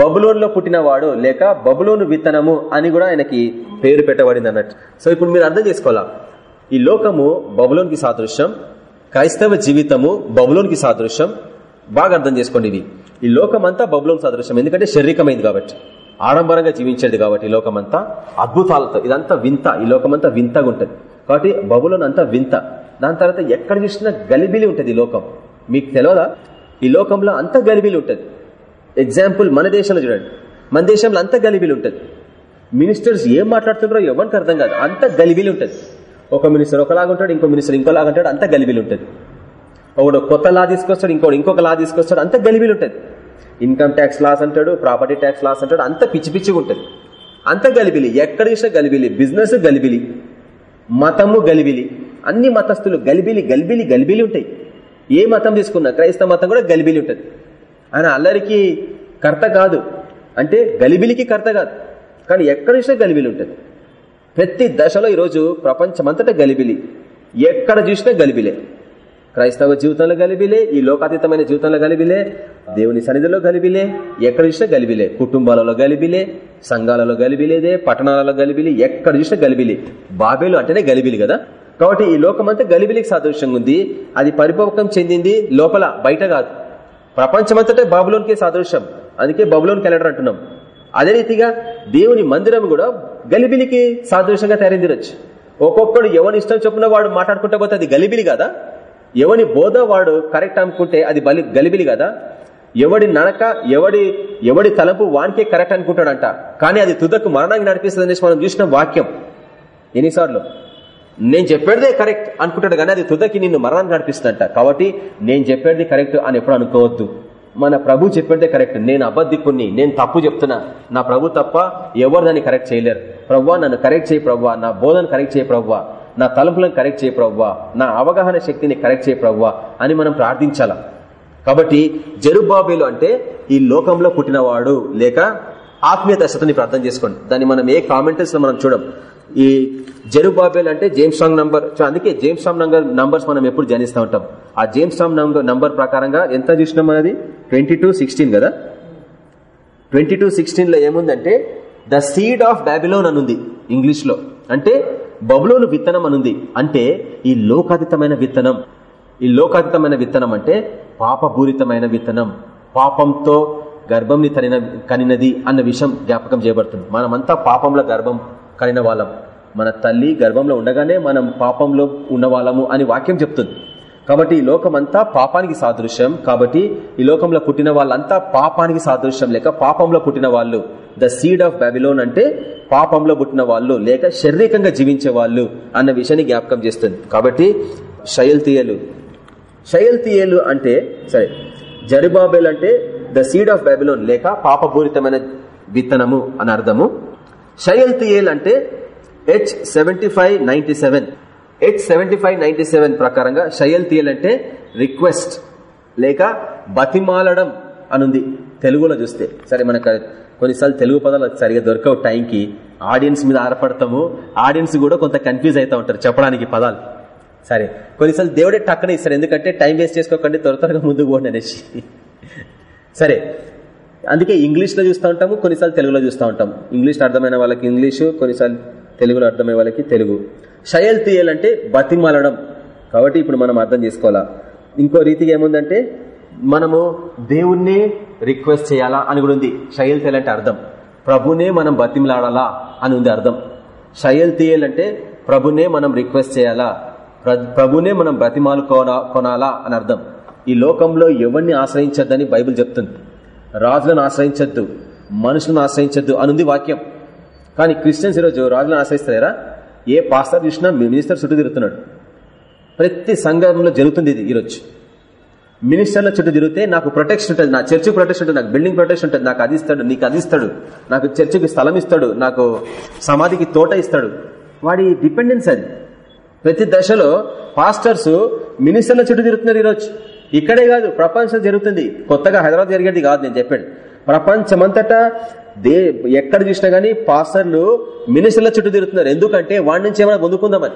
బబులోన్లో పుట్టినవాడు లేక బబులోను విత్తనము అని కూడా ఆయనకి పేరు పెట్టబడింది అన్నట్టు. సో ఇప్పుడు మీరు అర్థం చేసుకోవాలా? ఈ లోకము బబులోనికి సాదృశ్యం క్రైస్తవ జీవితము బబులోనికి సాదృశ్యం. బాగా అర్థం చేసుకోండి ఇది. ఈ లోకమంతా బబులోని సాదృశ్యం. ఎందుకంటే శారీరకమైంది కాబట్టి ఆడంబరంగా జీవించేది కాబట్టి ఈ లోకమంతా అద్భుతాలతో ఇదంతా వింత. ఈ లోకమంతా వింతగా ఉంటుంది. కాబట్టి బబులోన్ అంతా వింత. దాని తర్వాత ఎక్కడ చూసినా గలిబిలి ఉంటుంది ఈ లోకం. మీకు తెలియదా ఈ లోకంలో అంత గలిబిలి ఉంటుంది. ఎగ్జాంపుల్ మన దేశంలో చూడండి. మన దేశంలో అంత గలిబిలి ఉంటుంది. మినిస్టర్స్ ఏం మాట్లాడుతున్నారో ఎవరికి అర్థం కాదు. అంత గలిబిలి ఉంటుంది. ఒక మినిస్టర్ ఒకలాగా ఉంటాడు ఇంకో మినిస్టర్ ఇంకోలాగా ఉంటాడు అంత గలిబిలు ఉంటుంది ఒకడు కొత్త లా తీసుకొస్తాడు ఇంకోటి ఇంకొక లా తీసుకొస్తాడు అంత గలిబిలు ఉంటుంది ఇన్కమ్ ట్యాక్స్ లాస్ అంటాడు ప్రాపర్టీ ట్యాక్స్ లాస్ అంటాడు అంత పిచ్చి పిచ్చిగా ఉంటుంది. అంత గలిబిలి ఎక్కడ చూసినా గలిబిలి బిజినెస్ గలిబిలి మతము గలిబిలి అన్ని మతస్థులు గలిబిలి గలిబిలి గలిబిలి ఉంటాయి. ఏ మతం తీసుకున్నా క్రైస్తవ మతం కూడా గలిబిలి ఉంటుంది ఆయన అల్లరికి కర్త కాదు. అంటే గలిబిలికి కర్త కాదు. కానీ ఎక్కడ చూసినా గలిబిలి ఉంటుంది ప్రతి దశలో ఈరోజు ప్రపంచమంతటా గలిబిలి. ఎక్కడ చూసినా గలిబిలే. క్రైస్తవ జీవితంలో గలిబిలే ఈ లోకాతీతమైన జీవితంలో గలిబిలే దేవుని సన్నిధిలో గలిబిలే ఎక్కడ చూసినా గలిబిలే. కుటుంబాలలో గలిబిలే సంఘాలలో గలిబిలేదే పట్టణాలలో గలిబిలి ఎక్కడ చూసినా గలిబిలి. బాబేలు అంటేనే గలిబిలి కదా? కాబట్టి ఈ లోకమంతా గలిబిలికి సాదృశ్యంగా ఉంది. అది పరిపక్వం చెందింది లోపల బయట కాదు. ప్రపంచమంతటే బాబులోనికే సాదృశ్యం. అందుకే బబులోనికి వెళ్ళడం అంటున్నాం. అదే రీతిగా దేవుని మందిరం కూడా గలిబిలికి సాదృశ్యంగా తయారైందిరొచ్చు. ఒక్కొక్కడు ఎవరి ఇష్టం చొప్పున వాడు మాట్లాడుకుంటా పోతే అది గలిబిలి కదా? ఎవని బోధ వాడు కరెక్ట్ అనుకుంటే అది బలి గలిబిలి కదా? ఎవడి నడక ఎవడి ఎవడి తలంపు వానికే కరెక్ట్ అనుకుంటాడంట. కానీ అది తుదకు మరణానికి నడిపిస్తుంది అనేసి మనం చూసిన వాక్యం. ఎన్నిసార్లు? నేను చెప్పేదే కరెక్ట్ అనుకుంటాడు కానీ అది తుదకి నిన్ను మరణానికి నడిపిస్తుందంట. కాబట్టి నేను చెప్పేది కరెక్ట్ అని ఎప్పుడు అనుకోవద్దు. మన ప్రభు చెప్పేదే కరెక్ట్. నేను అబద్ధికుని నేను తప్పు చెప్తున్నా. నా ప్రభు తప్ప ఎవరు దాన్ని కరెక్ట్ చేయలేరు. ప్రవ్వా నన్ను కరెక్ట్ చేయి ప్రవ్వా. నా బోధన కరెక్ట్ చేయి ప్రవ్వా. నా తలుపులను కరెక్ట్ చేయి ప్రవ్వా. నా అవగాహన శక్తిని కరెక్ట్ చేయి ప్రవ్వా అని మనం ప్రార్థించాల? కాబట్టి జరుబాబేలు అంటే ఈ లోకంలో పుట్టినవాడు లేక ఆత్మీయ దశతని ప్రార్థన చేసుకోండి. దాన్ని మనం ఏ కామెంటర్స్లో మనం చూడం? ఈ జెరుబాబేల్ అంటే జేమ్స్ స్ట్రాంగ్ నంబర్. అందుకే జేమ్స్ స్ట్రాంగ్ నంబర్ నంబర్స్ మనం ఎప్పుడు జనిస్తూ ఉంటాం. ఆ జేమ్స్ స్ట్రాంగ్ నంబర్ నంబర్ ప్రకారంగా ఎంత చూసినాం అది? ట్వంటీ టూ సిక్స్టీన్ కదా? ట్వంటీ టూ సిక్స్టీన్లో ఏముందంటే ద సీడ్ ఆఫ్ బ్యాబిలోన్ అనుంది ఇంగ్లీష్లో అంటే బబులోను విత్తనం అనుంది. అంటే ఈ లోకాతీతమైన విత్తనం. ఈ లోకాతీతమైన విత్తనం అంటే పాపపూరితమైన విత్తనం. పాపంతో గర్భంని తనిన కనినది అన్న విషయం జ్ఞాపకం చేయబడుతుంది. మనమంతా పాపంలో గర్భం కలిగిన వాళ్ళం. మన తల్లి గర్భంలో ఉండగానే మనం పాపంలో ఉన్న వాళ్ళము అని వాక్యం చెప్తుంది. కాబట్టి ఈ లోకమంతా పాపానికి సాదృశ్యం. కాబట్టి ఈ లోకంలో పుట్టిన వాళ్ళంతా పాపానికి సాదృశ్యం. లేక పాపంలో పుట్టిన వాళ్ళు. ద సీడ్ ఆఫ్ బెబిలోన్ అంటే పాపంలో పుట్టిన వాళ్ళు. లేక శారీరకంగా జీవించే వాళ్ళు అన్న విషయాన్ని జ్ఞాపకం చేస్తుంది. కాబట్టి శయల్తీయలు శయల్తీయలు అంటే సరే జరుబాబెల్ అంటే ద సీడ్ ఆఫ్ బెబిలోన్. లేక పాపపూరితమైన విత్తనము అని అర్థము. షయల్తీయేల్ అంటే H seventy five ninety seven H seventy five ninety seven ప్రకారంగా షయల్తీయల్ అంటే రిక్వెస్ట్ లేక బతిమాలడం అనుంది తెలుగులో చూస్తే. సరే మనకు కొన్నిసార్లు తెలుగు పదాలు సరిగా దొరకవు టైంకి. ఆడియన్స్ మీద ఆధారపడతాము ఆడియన్స్ కూడా కొంత కన్ఫ్యూజ్ అవుతా ఉంటారు చెప్పడానికి పదాలు. సరే కొన్నిసార్లు దేవుడే టక్కన ఇస్తారు ఎందుకంటే టైం వేస్ట్ చేసుకోకండి త్వర త్వరగా ముందుకు పోండి అనేసి. సరే అందుకే ఇంగ్లీష్లో చూస్తూ ఉంటాము కొన్నిసార్లు తెలుగులో చూస్తూ ఉంటాం ఇంగ్లీష్ అర్థమైన వాళ్ళకి ఇంగ్లీషు కొన్నిసార్లు తెలుగులో అర్థమయ్యే వాళ్ళకి తెలుగు. షయల్ తీయాలంటే బతిమాలడం బతిమలడం. కాబట్టి ఇప్పుడు మనం అర్థం చేసుకోవాలా? ఇంకో రీతిగా ఏముందంటే మనము దేవుణ్ణి రిక్వెస్ట్ చేయాలా అని కూడా ఉంది. షయల్ తీయాలంటే అర్థం. ప్రభునే మనం బతిమలాడాలా అని ఉంది అర్థం. షయల్ తీయాలంటే ప్రభునే మనం రిక్వెస్ట్ చేయాలా? ప్రభునే మనం బ్రతిమాలు కొనాలా అని అర్థం. ఈ లోకంలో ఎవరిని ఆశ్రయించద్దని బైబిల్ చెప్తుంది. రాజులను ఆశ్రయించద్దు మనుషులను ఆశ్రయించద్దు అనుంది వాక్యం. కానీ క్రిస్టియన్స్ ఈరోజు రాజులను ఆశ్రయిస్తారా ఏ పాస్టర్ చూసినా మినిస్టర్ చుట్టూ తిరుగుతున్నాడు. ప్రతి సంఘంలో జరుగుతుంది ఇది ఈరోజు. మినిస్టర్ల చుట్టూ తిరిగితే నాకు ప్రొటెక్షన్ ఉంటుంది నా చర్చికి ప్రొటెక్షన్ ఉంటుంది నాకు బిల్డింగ్ ప్రొటెక్షన్ ఉంటుంది నాకు అది ఇస్తాడు నీకు అది ఇస్తాడు నాకు చర్చికి స్థలం ఇస్తాడు నాకు సమాధికి తోట ఇస్తాడు. వాడి డిపెండెన్స్ అది. ప్రతి దశలో పాస్టర్స్ మినిస్టర్ల చుట్టూ తిరుగుతున్నారు ఈరోజు. ఇక్కడే కాదు ప్రపంచం జరుగుతుంది. కొత్తగా హైదరాబాద్ జరిగేది కాదు నేను చెప్పాడు ప్రపంచమంతటా దే ఎక్కడ చూసినా గానీ పాస్టర్లు మినిస్టర్ల చుట్టూ తిరుగుతున్నారు. ఎందుకంటే వాడి నుంచి ఏమైనా పొందుకుందామని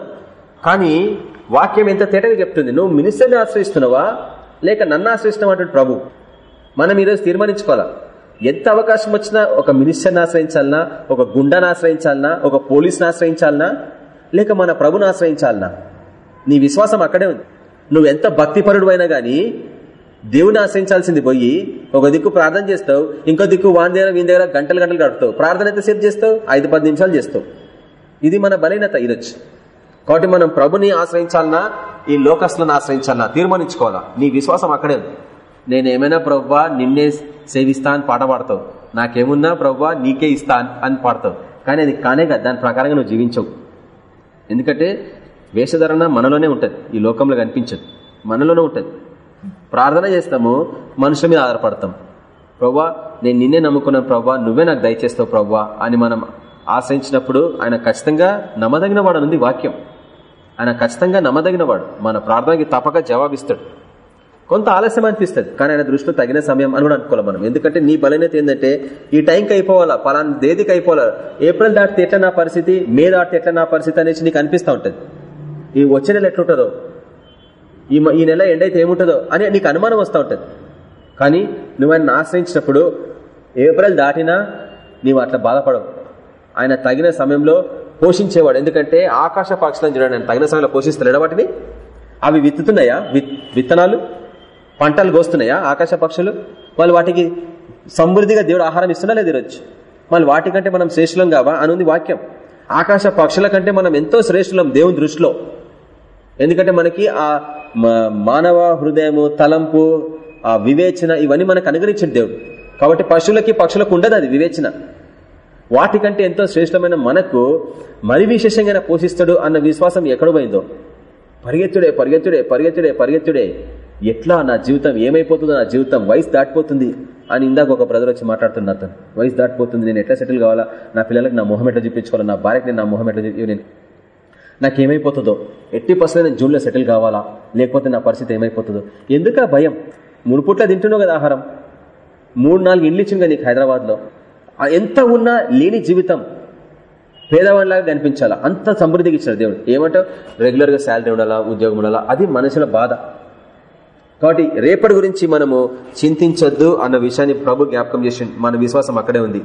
కానీ వాక్యం ఎంత తేటగా చెప్తుంది? నువ్వు మినిస్టర్ని ఆశ్రయిస్తున్నావా? లేక నన్ను ఆశ్రయిస్తున్నావు ప్రభు? మనం ఈరోజు తీర్మానించుకోవాలా? ఎంత అవకాశం వచ్చినా ఒక మినిస్టర్ని ఆశ్రయించాలనా? ఒక గుండాను ఆశ్రయించాలనా? ఒక పోలీస్ని ఆశ్రయించాలనా? లేక మన ప్రభుని ఆశ్రయించాలనా? నీ విశ్వాసం అక్కడే ఉంది. నువ్వు ఎంత భక్తిపరుడు అయినా గానీ దేవుని ఆశ్రయించాల్సింది పోయి ఒక దిక్కు ప్రార్థన చేస్తావు ఇంకో దిక్కు వాని దగ్గర వీని దగ్గర గంటలు గంటలు గడుపుతావు. ప్రార్థన ఎంతసేపు చేస్తావు? ఐదు పది నిమిషాలు చేస్తావు. ఇది మన బలహీనత ఈరోజు కాబట్టి మనం ప్రభుని ఆశ్రయించాలన్నా ఈ లోకస్లను ఆశ్రయించాలన్నా తీర్మానించుకోవాలా? నీ విశ్వాసం అక్కడే ఉంది. నేనేమైనా ప్రవ్వా నిన్నే సేవిస్తా అని పాట పాడతావు. నాకేమున్నా ప్రవ్వా నీకే ఇస్తా అని పాడతావు. కానీ అది కానే కదా. దాని ప్రకారంగా నువ్వు జీవించవు. ఎందుకంటే వేషధారణ మనలోనే ఉంటుంది. ఈ లోకంలో కనిపించదు. మనలోనే ఉంటుంది. ప్రార్థన చేస్తాము మనుషుల మీద ఆధారపడతాం. ప్రవ్వా నేను నిన్నే నమ్ముకున్నాను ప్రవ్వా నువ్వే నాకు దయచేస్తావు ప్రవ్వా అని మనం ఆశ్రయించినప్పుడు ఆయన ఖచ్చితంగా నమ్మదగిన వాడు ఉంది వాక్యం. ఆయన ఖచ్చితంగా నమ్మదగిన వాడు మన ప్రార్థనకి తప్పక జవాబిస్తాడు. కొంత ఆలస్యం అనిపిస్తుంది కానీ ఆయన దృష్టిలో తగిన సమయం అని కూడా అనుకోవాలి మనం. ఎందుకంటే నీ బలైనత ఏంటంటే ఈ టైంకి అయిపోవాలా? పలానా దేదికి అయిపోవాలా? ఏప్రిల్ దాటితే ఎట్లా నా పరిస్థితి? మే దాటితే ఎట్లా నా పరిస్థితి అనేసి నీకు అనిపిస్తూ ఉంటుంది. ఈ వచ్చే నెల ఎట్లుంటుందో? ఈ ఈ నెల ఎండైతే ఏముంటుందో? అని నీకు అనుమానం వస్తూ ఉంటుంది. కానీ నువ్వు ఆయన ఆశ్రయించినప్పుడు ఏప్రిల్ దాటినా నీవు అట్లా బాధపడవు. ఆయన తగిన సమయంలో పోషించేవాడు. ఎందుకంటే ఆకాశ పక్షులను చూడండి ఆయన తగిన సమయంలో పోషిస్తలేడు వాటిని? అవి విత్తుతున్నాయా? విత్తనాలు? పంటలు కోస్తున్నాయా ఆకాశ పక్షులు? వాళ్ళు వాటికి సమృద్ధిగా దేవుడు ఆహారం ఇస్తున్నా లేదు ఈరోజు? మళ్ళీ వాటికంటే మనం శ్రేష్ఠులం కావా? అనుంది వాక్యం. ఆకాశ పక్షుల కంటే మనం ఎంతో శ్రేష్ఠులం దేవుని దృష్టిలో. ఎందుకంటే మనకి ఆ మానవ హృదయము తలంపు ఆ వివేచన ఇవన్నీ మనకు అనుగ్రహించండి దేవుడు. కాబట్టి పశువులకి పక్షులకు ఉండదు అది వివేచన. వాటికంటే ఎంతో శ్రేష్టమైన మనకు మరి విశేషంగా పోషిస్తాడు అన్న విశ్వాసం ఎక్కడ పోయిందో? పరిగెత్తుడే పరిగెత్తుడే పరిగెత్తుడే పరిగెత్తుడే. ఎట్లా నా జీవితం ఏమైపోతుందో నా జీవితం వయసు దాటిపోతుంది అని ఇందాక ఒక బ్రదర్ వచ్చి మాట్లాడుతున్నా అతను వయసు దాటిపోతుంది నేను ఎట్లా సెటిల్ కావాలా? నా పిల్లలకు నా మొహం ఎట్లా చూపించుకోవాలా? నా భార్యకి నేను నా మొహం ఎట్లా నేను నాకేమైపోతుందో? ఎట్టి పర్సెంట్ నేను జూన్లో సెటిల్ కావాలా? లేకపోతే నా పరిస్థితి ఏమైపోతుందో? ఎందుక భయం? మూడు తింటున్నావు కదా ఆహారం. మూడు నాలుగు ఇండ్లు ఇచ్చింది నీకు హైదరాబాద్లో. ఎంత ఉన్నా లేని జీవితం పేదవాడిలాగా కనిపించాలా? అంత సమృద్ధికి ఇచ్చాడు దేవుడు. ఏమంటావు? రెగ్యులర్గా శాలరీ ఉండాలా? ఉద్యోగం ఉండాలా? అది మనుషుల బాధ. కాబట్టి రేపటి గురించి మనము చింతించొద్దు అన్న విషయాన్ని ప్రభు జ్ఞాపకం చేసి మన విశ్వాసం అక్కడే ఉంది.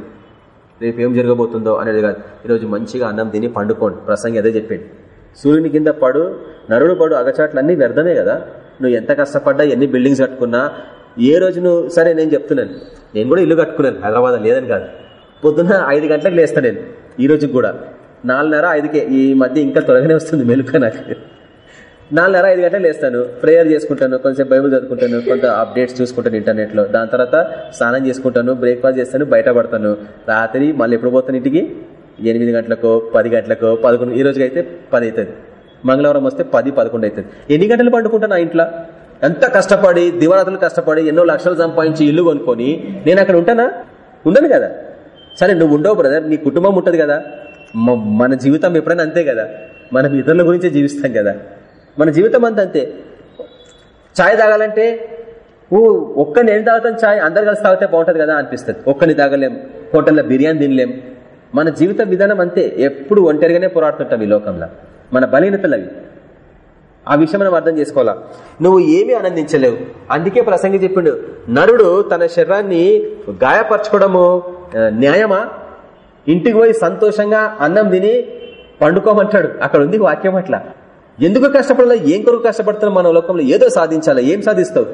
రేపు ఏం జరగబోతుందో అనేది కాదు. ఈరోజు మంచిగా అన్నం తిని పండుకోండి. ప్రసంగి అదే చెప్పాడు సూర్యుని కింద పడు నరుడు పడు అగచాట్లన్నీ వ్యర్థమే కదా. నువ్వు ఎంత కష్టపడ్డా ఎన్ని బిల్డింగ్స్ కట్టుకున్నా ఏ రోజు నువ్వు సరే నేను చెప్తున్నాను. నేను కూడా ఇల్లు కట్టుకున్నాను. హైదరాబాద్ లేదని కాదు. పొద్దున్న ఐదు గంటలకు లేస్తాను నేను. ఈ రోజు కూడా. నాలుగున్నర ఐదుకే. ఈ మధ్య ఇంకా త్వరగానే వస్తుంది. మెలుక నాకు. నాలుగున్నర ఐదు గంటలు లేస్తాను. ప్రేయర్ చేసుకుంటాను కొంచెం బైబుల్ చదువుకుంటాను కొంత అప్డేట్స్ చూసుకుంటాను ఇంటర్నెట్లో దాని తర్వాత స్నానం చేసుకుంటాను బ్రేక్ఫాస్ట్ చేస్తాను బయట పడతాను. రాత్రి మళ్ళీ ఎప్పుడు పోతాను ఇంటికి? ఎనిమిది గంటలకు పది గంటలకు పదకొండు ఈ రోజుకి అయితే పది అవుతుంది. మంగళవారం వస్తే పది పదకొండు అవుతుంది. ఎన్ని గంటలు పండుకుంటాను ఆ ఇంట్లో? ఎంత కష్టపడి దివరాత్రులు కష్టపడి ఎన్నో లక్షలు సంపాదించి ఇల్లు కొనుక్కొని నేను అక్కడ ఉంటానా? ఉండను కదా. సరే నువ్వు ఉండవు బ్రదర్ నీ కుటుంబం ఉంటుంది కదా. మన జీవితం ఎప్పుడైనా అంతే కదా. మనం ఇతరుల గురించే జీవిస్తాం కదా. మన జీవితం అంత అంతే. ఛాయ్ తాగాలంటే ఓ ఒక్కని ఏం తాగుతాం ఛాయ్ అందరు కలిసి తాగితే బాగుంటుంది కదా? అనిపిస్తుంది. ఒక్కని తాగలేం. హోటల్లో బిర్యానీ తినలేం. మన జీవిత విధానం అంతే. ఎప్పుడు ఒంటరిగానే పోరాడుతుంటాం ఈ లోకంలో. మన బలీనతలు అవి. ఆ విషయం మనం అర్థం చేసుకోవాలా? నువ్వు ఏమీ ఆనందించలేవు. అందుకే ప్రసంగి చెప్పిండు నరుడు తన శరీరాన్ని గాయపరచుకోవడము న్యాయమా? ఇంటికి పోయి సంతోషంగా అన్నం తిని పండుకోమంటాడు. అక్కడ ఉంది వాక్యం అట్లా. ఎందుకు కష్టపడాలా? ఏం కొరకు కష్టపడతారు మన లోకంలో? ఏదో సాధించాలా? ఏం సాధిస్తావు?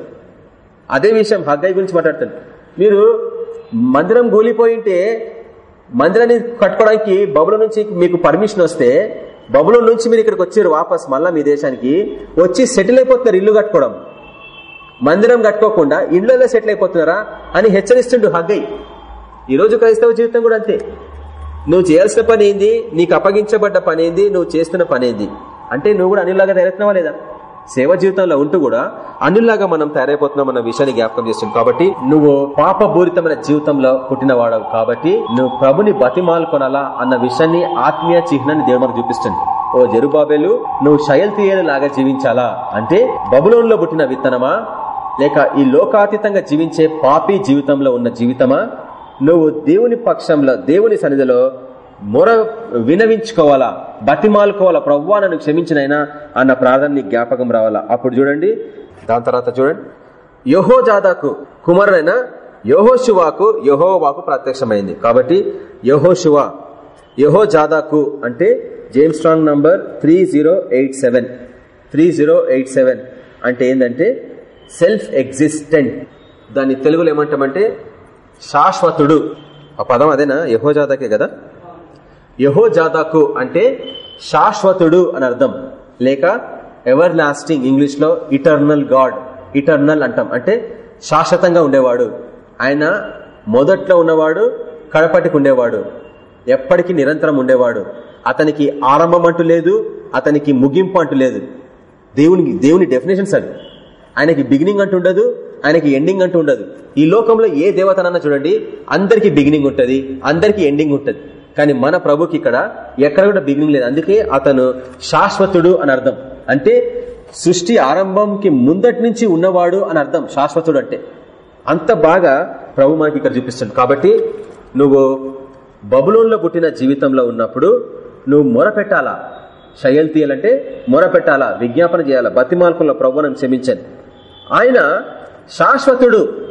అదే విషయం హగ్గయ్య గురించి మాట్లాడతాను. మీరు మందిరం గూలిపోయింటే మందిరాన్ని కట్టుకోవడానికి బబుల నుంచి మీకు పర్మిషన్ వస్తే బబుల నుంచి మీరు ఇక్కడికి వచ్చారు వాపస్ మళ్ళా మీ దేశానికి వచ్చి సెటిల్ అయిపోతున్నారు ఇల్లు కట్టుకోవడం. మందిరం కట్టుకోకుండా ఇండ్లలో సెటిల్ అయిపోతున్నారా అని హెచ్చరిస్తుండు హగ్గై. ఈరోజు క్రైస్తవ జీవితం కూడా అంతే. నువ్వు చేయాల్సిన పని ఏంది? నీకు అప్పగించబడ్డ పని ఏంది? నువ్వు చేస్తున్న పని ఏంది? అంటే నువ్వు కూడా అనిల్లాగా తయారవుతున్నావా లేదా? సేవ జీవితంలో ఉంటూ కూడా అన్నిలాగా మనం తయారైపోతున్నాం అన్న విషయాన్ని జ్ఞాపకం చేస్తుంది. కాబట్టి నువ్వు పాపపూరితమైన జీవితంలో పుట్టినవాడవు కాబట్టి నువ్వు ప్రభుని బతిమాలు కొనాలా అన్న విషయాన్ని ఆత్మీయ చిహ్నాన్ని దేవుడు మనకు చూపిస్తుంది. ఓ జరుబాబేలు నువ్వు శయల్ లాగా జీవించాలా? అంటే బబులోన్లో పుట్టిన విత్తనమా? లేక ఈ లోకాతీతంగా జీవించే పాపి జీవితంలో ఉన్న జీవితమా? నువ్వు దేవుని పక్షంలో దేవుని సన్నిధిలో మొర వినవించుకోవాలా బతిమాలుకోవాలా ప్రవ్వా నన్ను క్షమించినైనా అన్న ప్రార్థన జ్ఞాపకం రావాలా? అప్పుడు చూడండి. దాని తర్వాత చూడండి. యహో జాదాకు కుమారుడైన యహోశువాకు యహోవాకు ప్రత్యక్షమైంది. కాబట్టి యహోశువా యహో జాదాకు అంటే James Strong number three zero eight seven three zero eight seven అంటే ఏంటంటే సెల్ఫ్ ఎగ్జిస్టెంట్ దాన్ని తెలుగులో ఏమంటామంటే శాశ్వతుడు. ఆ పదం అదేనా? యహోజాదాకే కదా? యహోజాదాకు అంటే శాశ్వతుడు అని అర్థం. లేక ఎవర్ లాస్టింగ్ ఇంగ్లీష్లో ఇటర్నల్ గాడ్ ఇటర్నల్ అంటాం. అంటే శాశ్వతంగా ఉండేవాడు. ఆయన మొదట్లో ఉన్నవాడు కడపటికి ఉండేవాడు. ఎప్పటికీ నిరంతరం ఉండేవాడు. అతనికి ఆరంభం అంటూ లేదు అతనికి ముగింపు అంటూ లేదు. దేవునికి దేవుని డెఫినేషన్స్ అవి. ఆయనకి బిగినింగ్ అంటూ ఉండదు ఆయనకి ఎండింగ్ అంటూ ఉండదు. ఈ లోకంలో ఏ దేవతనన్నా చూడండి అందరికి బిగినింగ్ ఉంటుంది అందరికి ఎండింగ్ ఉంటుంది. కానీ మన ప్రభుకి ఇక్కడ ఎక్కడ కూడా బిగినింగ్ లేదు. అందుకే అతను శాశ్వతుడు అని అర్థం. అంటే సృష్టి ఆరంభంకి ముందటి నుంచి ఉన్నవాడు అని అర్థం. శాశ్వతుడు అంటే అంత బాగా ప్రభు మనకి ఇక్కడ చూపిస్తుంది కాబట్టి నువ్వు బబులోన్లో పుట్టిన జీవితంలో ఉన్నప్పుడు నువ్వు మొరపెట్టాలా? శయల్ తీయాలంటే మొరపెట్టాలా? విజ్ఞాపన చేయాలా? బతిమాల్కుల్లో ప్రభువును క్షమించండి. ఆయన శాశ్వతుడు.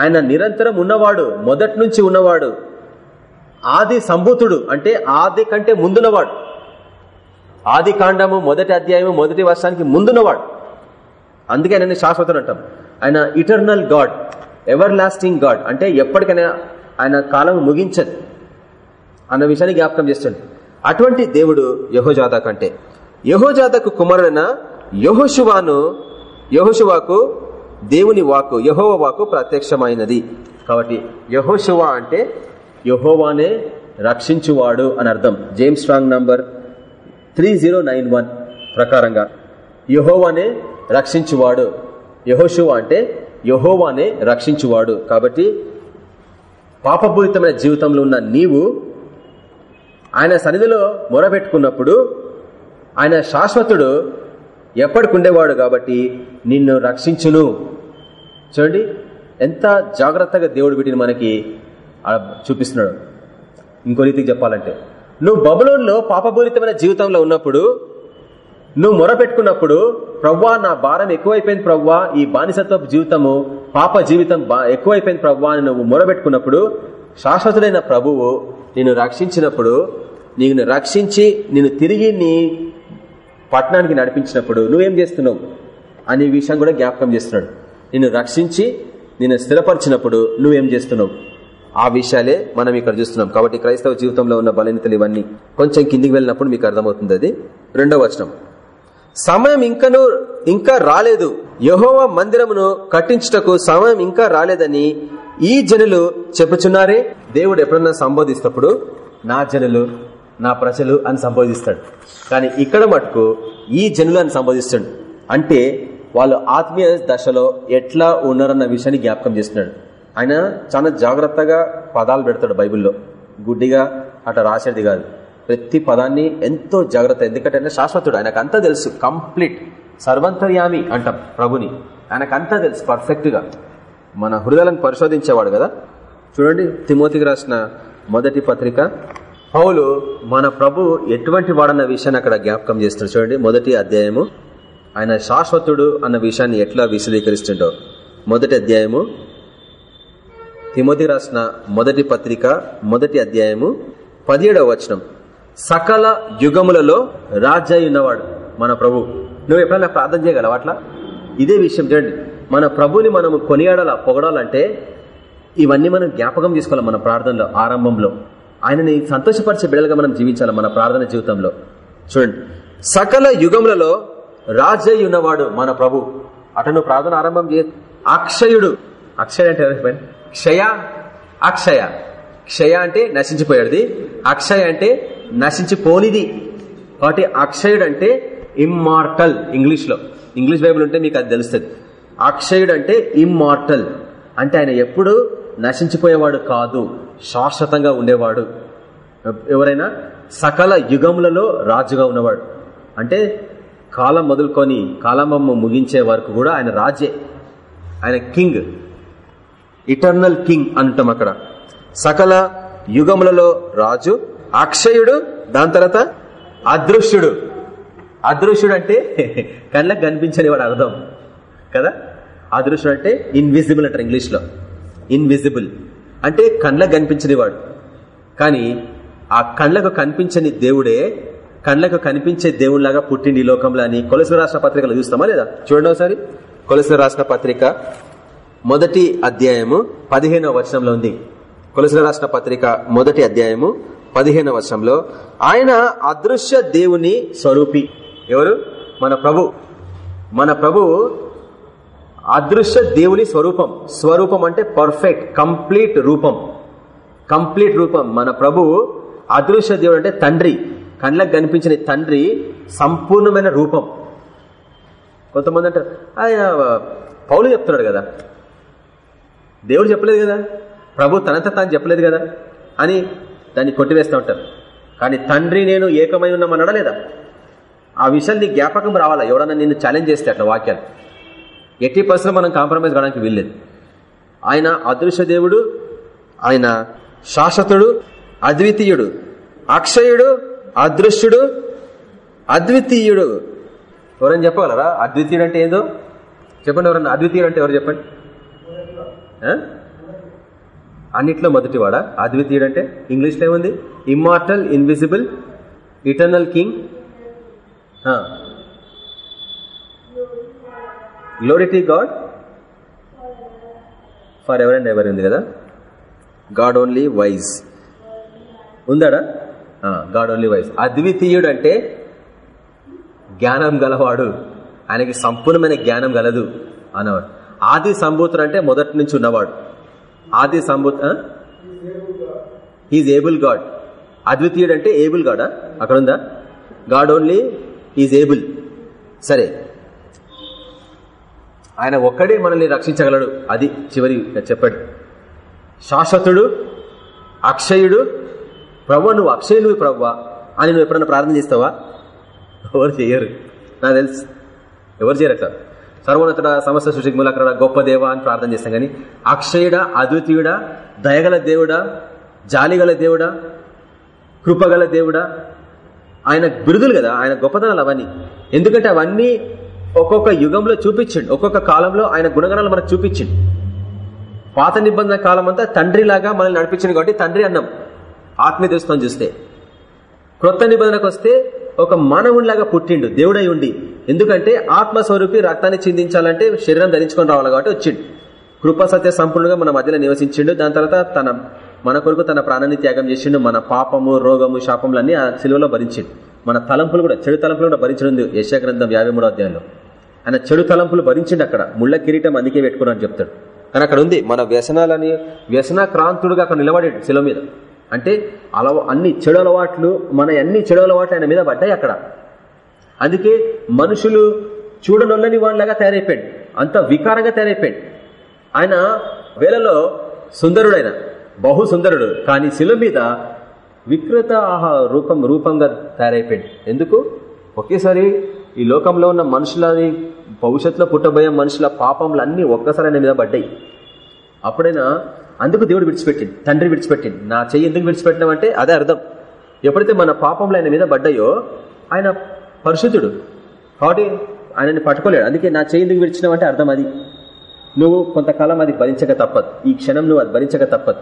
ఆయన నిరంతరం ఉన్నవాడు మొదటి నుంచి ఉన్నవాడు. ఆది సంభూతుడు అంటే ఆది కంటే ముందున్నవాడు. ఆది కాండము మొదటి అధ్యాయము మొదటి వర్షానికి ముందున్నవాడు. అందుకే ఆయన శాశ్వతం అంటాం. ఆయన eternal God ever lasting God అంటే ఎప్పటికైనా ఆయన కాలం ముగించదు. అన్న విషయాన్ని జ్ఞాపకం చేస్తుంది అటువంటి దేవుడు యహోజాత కంటే. యహోజాతకు కుమారుడైన యహోశువాను యహోశువాకు దేవుని వాకు యహోవ వాకు ప్రత్యక్షమైనది. కాబట్టి యహోశువా అంటే యహోవానే రక్షించువాడు అని అర్థం. జేమ్స్ స్ట్రాంగ్ నంబర్ త్రీ ప్రకారంగా. యహోవానే రక్షించువాడు. యహోశువ అంటే యహోవానే రక్షించువాడు. కాబట్టి పాపపూరితమైన జీవితంలో ఉన్న నీవు ఆయన సన్నిధిలో మొరబెట్టుకున్నప్పుడు ఆయన శాశ్వతుడు ఎప్పటికుండేవాడు కాబట్టి నిన్ను రక్షించును. చూడండి ఎంత జాగ్రత్తగా దేవుడు వీటిని మనకి చూపిస్తున్నాడు. ఇంకో రీతికి చెప్పాలంటే నువ్వు బబులోన్లో పాపపూరితమైన జీవితంలో ఉన్నప్పుడు నువ్వు మొరపెట్టుకున్నప్పుడు ప్రవ్వా నా భారం ఎక్కువైపోయింది ప్రవ్వా ఈ బానిసత్వపు జీవితము పాప జీవితం ఎక్కువైపోయింది ప్రవ్వా అని నువ్వు మొరబెట్టుకున్నప్పుడు శాశ్వతుడైన ప్రభువు నిన్ను రక్షించినప్పుడు నిన్ను రక్షించి నిన్ను తిరిగి నీ పట్టణానికి నడిపించినప్పుడు నువ్వేం చేస్తున్నావు? అనే విషయం కూడా జ్ఞాపకం చేస్తున్నాడు. నిన్ను రక్షించి నిన్ను స్థిరపరిచినప్పుడు నువ్వేం చేస్తున్నావు? ఆ విషయాలే మనం ఇక్కడ చూస్తున్నాం. కాబట్టి క్రైస్తవ జీవితంలో ఉన్న బలహీనతలు ఇవన్నీ కొంచెం కిందికి వెళ్ళినప్పుడు మీకు అర్థమవుతుంది. అది రెండవ వచనం. సమయం ఇంకను ఇంకా రాలేదు. యహోవ మందిరమును కట్టించుటకు సమయం ఇంకా రాలేదని ఈ జనులు చెప్పుచున్నారే? దేవుడు ఎప్పుడన్నా సంబోధిస్తప్పుడు నా జనులు నా ప్రజలు అని సంబోధిస్తాడు. కానీ ఇక్కడ మటుకు ఈ జనులు అని సంబోధిస్తాడు. అంటే వాళ్ళు ఆత్మీయ దశలో ఎట్లా ఉన్నారన్న విషయాన్ని జ్ఞాపకం చేస్తున్నాడు. ఆయన చాలా జాగ్రత్తగా పదాలు పెడతాడు బైబిల్లో. గుడ్డిగా అట్లా రాసేది కాదు. ప్రతి పదాన్ని ఎంతో జాగ్రత్త ఎందుకంటే శాశ్వతుడు ఆయనకు అంతా తెలుసు. కంప్లీట్. సర్వంతర్యామి అంటాం ప్రభుని. ఆయనకు అంతా తెలుసు పర్ఫెక్ట్గా. మన హృదయాలను పరిశోధించేవాడు కదా. చూడండి తిమోతికి రాసిన మొదటి పత్రిక. పౌలు మన ప్రభు ఎటువంటి వాడన్న విషయాన్ని అక్కడ జ్ఞాపకం చేస్తున్నాడు చూడండి మొదటి అధ్యాయము. ఆయన శాశ్వతుడు అన్న విషయాన్ని ఎట్లా విశదీకరిస్తుండో. మొదటి అధ్యాయము. తిమోతి రాసిన మొదటి పత్రిక మొదటి అధ్యాయము పదిహేడవ వచనం. సకల యుగములలో రాజాయి ఉన్నవాడు మన ప్రభు. నువ్వు ఎప్పుడైనా ప్రార్థన చేయగలవు అట్లా? ఇదే విషయం చూడండి. మన ప్రభుని మనము కొనియాడాల పొగడాలంటే ఇవన్నీ మనం జ్ఞాపకం తీసుకోవాలి మన ప్రార్థనలో ఆరంభంలో. ఆయనని సంతోషపరిచే బిడ్డలుగా మనం జీవించాలి మన ప్రార్థన జీవితంలో. చూడండి. సకల యుగములలో రాజయ్య ఉన్నవాడు మన ప్రభు. అతను ప్రార్థన ఆరంభం చే అక్షయుడు. అక్షయ అంటే క్షయ అక్షయ. క్షయ అంటే నశించిపోయేది. అక్షయ అంటే నశించిపోనిది. కాబట్టి అక్షయుడు అంటే ఇమ్మార్టల్ ఇంగ్లీష్లో ఇంగ్లీష్ బైబుల్ ఉంటే మీకు అది తెలుస్తుంది. అక్షయుడు అంటే ఇమ్మార్టల్. అంటే ఆయన ఎప్పుడు నశించిపోయేవాడు కాదు. శాశ్వతంగా ఉండేవాడు. ఎవరైనా సకల యుగములలో రాజుగా ఉన్నవాడు. అంటే కాలం మొదలుకొని కాలమమ్మ ముగించే వరకు కూడా ఆయన రాజే. ఆయన కింగ్. ఇటర్నల్ కింగ్ అంటాం అక్కడ. సకల యుగములలో రాజు అక్షయుడు దాని తర్వాత అదృశ్యుడు. అదృశ్యుడు అంటే [laughs] కళ్ళకు కనిపించని వాడు అర్థం. కదా? అదృశ్యుడు అంటే ఇన్విజిబుల్ అంటారు ఇంగ్లీష్లో. ఇన్విజిబుల్ అంటే కళ్ళకు కనిపించని వాడు. కానీ ఆ కళ్ళకు కనిపించని దేవుడే కళ్ళకు కనిపించే దేవుళ్ళాగా పుట్టిండి ఈ లోకంలో అని కొలసి రాష్ట్ర పత్రికలు చూస్తామా లేదా? చూడండి ఒకసారి. కొలసి రాష్ట్ర పత్రిక మొదటి అధ్యాయము పదిహేనవ వచనంలో ఉంది. కొలసిన రాష్ట్ర పత్రిక మొదటి అధ్యాయము పదిహేనవ వచనంలో ఆయన అదృశ్య దేవుని స్వరూపి. ఎవరు? మన ప్రభు. మన ప్రభు అదృశ్య దేవుని స్వరూపం. స్వరూపం అంటే పర్ఫెక్ట్ కంప్లీట్ రూపం. కంప్లీట్ రూపం. మన ప్రభు అదృశ్య దేవుడు అంటే తండ్రి. కళ్ళకు కనిపించిన తండ్రి సంపూర్ణమైన రూపం. కొంతమంది అంటారు ఆయన పౌలు చెప్తున్నాడు కదా దేవుడు చెప్పలేదు కదా? ప్రభు తనంత తాను చెప్పలేదు కదా? అని దాన్ని కొట్టివేస్తూ ఉంటారు. కానీ తండ్రి నేను ఏకమై ఉన్నామన్నాడా లేదా ఆ విషయాన్ని జ్ఞాపకం రావాలా? ఎవడన్నా నిన్ను ఛాలెంజ్ చేస్తే అట్లా వాక్యాలు. ఎట్టి పరిస్థితులు మనం కాంప్రమైజ్ కావడానికి వీల్లేదు. ఆయన అదృశ్య దేవుడు ఆయన శాశ్వతుడు అద్వితీయుడు అక్షయుడు అదృశ్యుడు అద్వితీయుడు. ఎవరైనా చెప్పగలరా? అద్వితీయుడు అంటే ఏదో? చెప్పండి ఎవరన్నా. అద్వితీయుడు అంటే ఎవరు చెప్పండి? అన్నిట్లో మొదటివాడా? అద్వితీయుడు అంటే ఇంగ్లీష్లో ఏముంది? Immortal invisible eternal king glory God for ever and ever ఉంది కదా? గాడ్ ఓన్లీ వైజ్ ఉందాడా? గాడ్ ఓన్లీ వైజ్ అద్వితీయుడు అంటే జ్ఞానం గలవాడు. ఆయనకి సంపూర్ణమైన జ్ఞానం గలదు అన్నవాడు. ఆది సంభూతుడు అంటే మొదటి నుంచి ఉన్నవాడు. ఆది సంభూత ఈజ్ ఏబుల్ గాడ్ అద్వితీయుడు అంటే ఏబుల్ గాడా అక్కడ ఉందా గాడ్ ఓన్లీ ఈజ్ ఏబుల్ సరే. ఆయన ఒక్కడే మనల్ని రక్షించగలడు. అది చివరి చెప్పాడు. శాశ్వతుడు అక్షయుడు ప్రవ్వ నువ్వు అక్షయులు ప్రవ్వ అని నువ్వు ఎప్పుడన్నా ప్రార్థన చేస్తావా? ఎవరు చేయరు. నాకు తెలుసు. ఎవరు చేయరు అట్లా సర్వోన్నతుడ సమస్త సృష్టికి మూలకరడ గొప్ప దేవ అని ప్రార్థన చేస్తాం. కానీ అక్షయుడా అద్వితీయుడా దయగల దేవుడా జాలిగల దేవుడా కృపగల దేవుడా ఆయన బిరుదులు కదా ఆయన గొప్పతనాలు అవన్నీ. ఎందుకంటే అవన్నీ ఒక్కొక్క యుగంలో చూపించండి. ఒక్కొక్క కాలంలో ఆయన గుణగణాలు మనకు చూపించండి. పాత నిబంధన కాలం అంతా తండ్రిలాగా మనల్ని నడిపించింది కాబట్టి తండ్రి అన్నం. ఆత్మీయ దృష్టం చూస్తే. క్రొత్త నిబంధనకు వస్తే ఒక మానవునిలాగా పుట్టిండు దేవుడై ఉండి. ఎందుకంటే ఆత్మస్వరూపి రక్తాన్ని చిందించాలంటే శరీరం ధరించుకొని రావాలి కాబట్టి వచ్చిండు. కృప సత్య సంపూర్ణంగా మన మధ్యలో నివసించిండు. దాని తర్వాత తన మన కొరకు తన ప్రాణాన్ని త్యాగం చేసిండు. మన పాపము రోగము శాపములన్నీ ఆ సిలువలో భరించిండు. మన తలంపులు కూడా చెడు తలంపులు కూడా భరించడం యశాగ్రంథం యాభై మూడో అధ్యాయంలో. ఆయన చెడు తలంపులు భరించిండు అక్కడ. ముళ్ళ కిరీటం అందుకే పెట్టుకున్నాను చెప్తాడు. కానీ అక్కడ ఉంది మన వ్యసనాలని వ్యసనాక్రాంతుడుగా అక్కడ నిలబడాడు శిల మీద. అంటే అలవా అన్ని చెడు అలవాట్లు మన అన్ని చెడు అలవాట్లు ఆయన మీద పడ్డాయి అక్కడ. అందుకే మనుషులు చూడనొల్లని వాళ్ళలాగా తయారైపోయాడు. అంత వికారంగా తయారైపోయాడు. ఆయన వేళలో సుందరుడైన బహు సుందరుడు కానీ శిల మీద వికృత ఆహా రూపం రూపంగా తయారైపోయాడు. ఎందుకు? ఒకేసారి ఈ లోకంలో ఉన్న మనుషులని భవిష్యత్తులో పుట్టబోయే మనుషుల పాపంలు అన్నీ ఒక్కసారి ఆయన మీద పడ్డాయి. అప్పుడైనా అందుకు దేవుడు విడిచిపెట్టింది తండ్రి విడిచిపెట్టింది నా చెయ్యి ఎందుకు విడిచిపెట్టినామంటే అదే అర్థం. ఎప్పుడైతే మన పాపంలో ఆయన మీద పడ్డాయో ఆయన పరిశుద్ధుడు. కాబట్టి ఆయనని పట్టుకోలేడు. అందుకే నా చెయ్యి ఎందుకు విడిచినావంటే అర్థం అది. నువ్వు కొంతకాలం అది భరించక తప్పదు. ఈ క్షణం నువ్వు అది భరించక తప్పదు.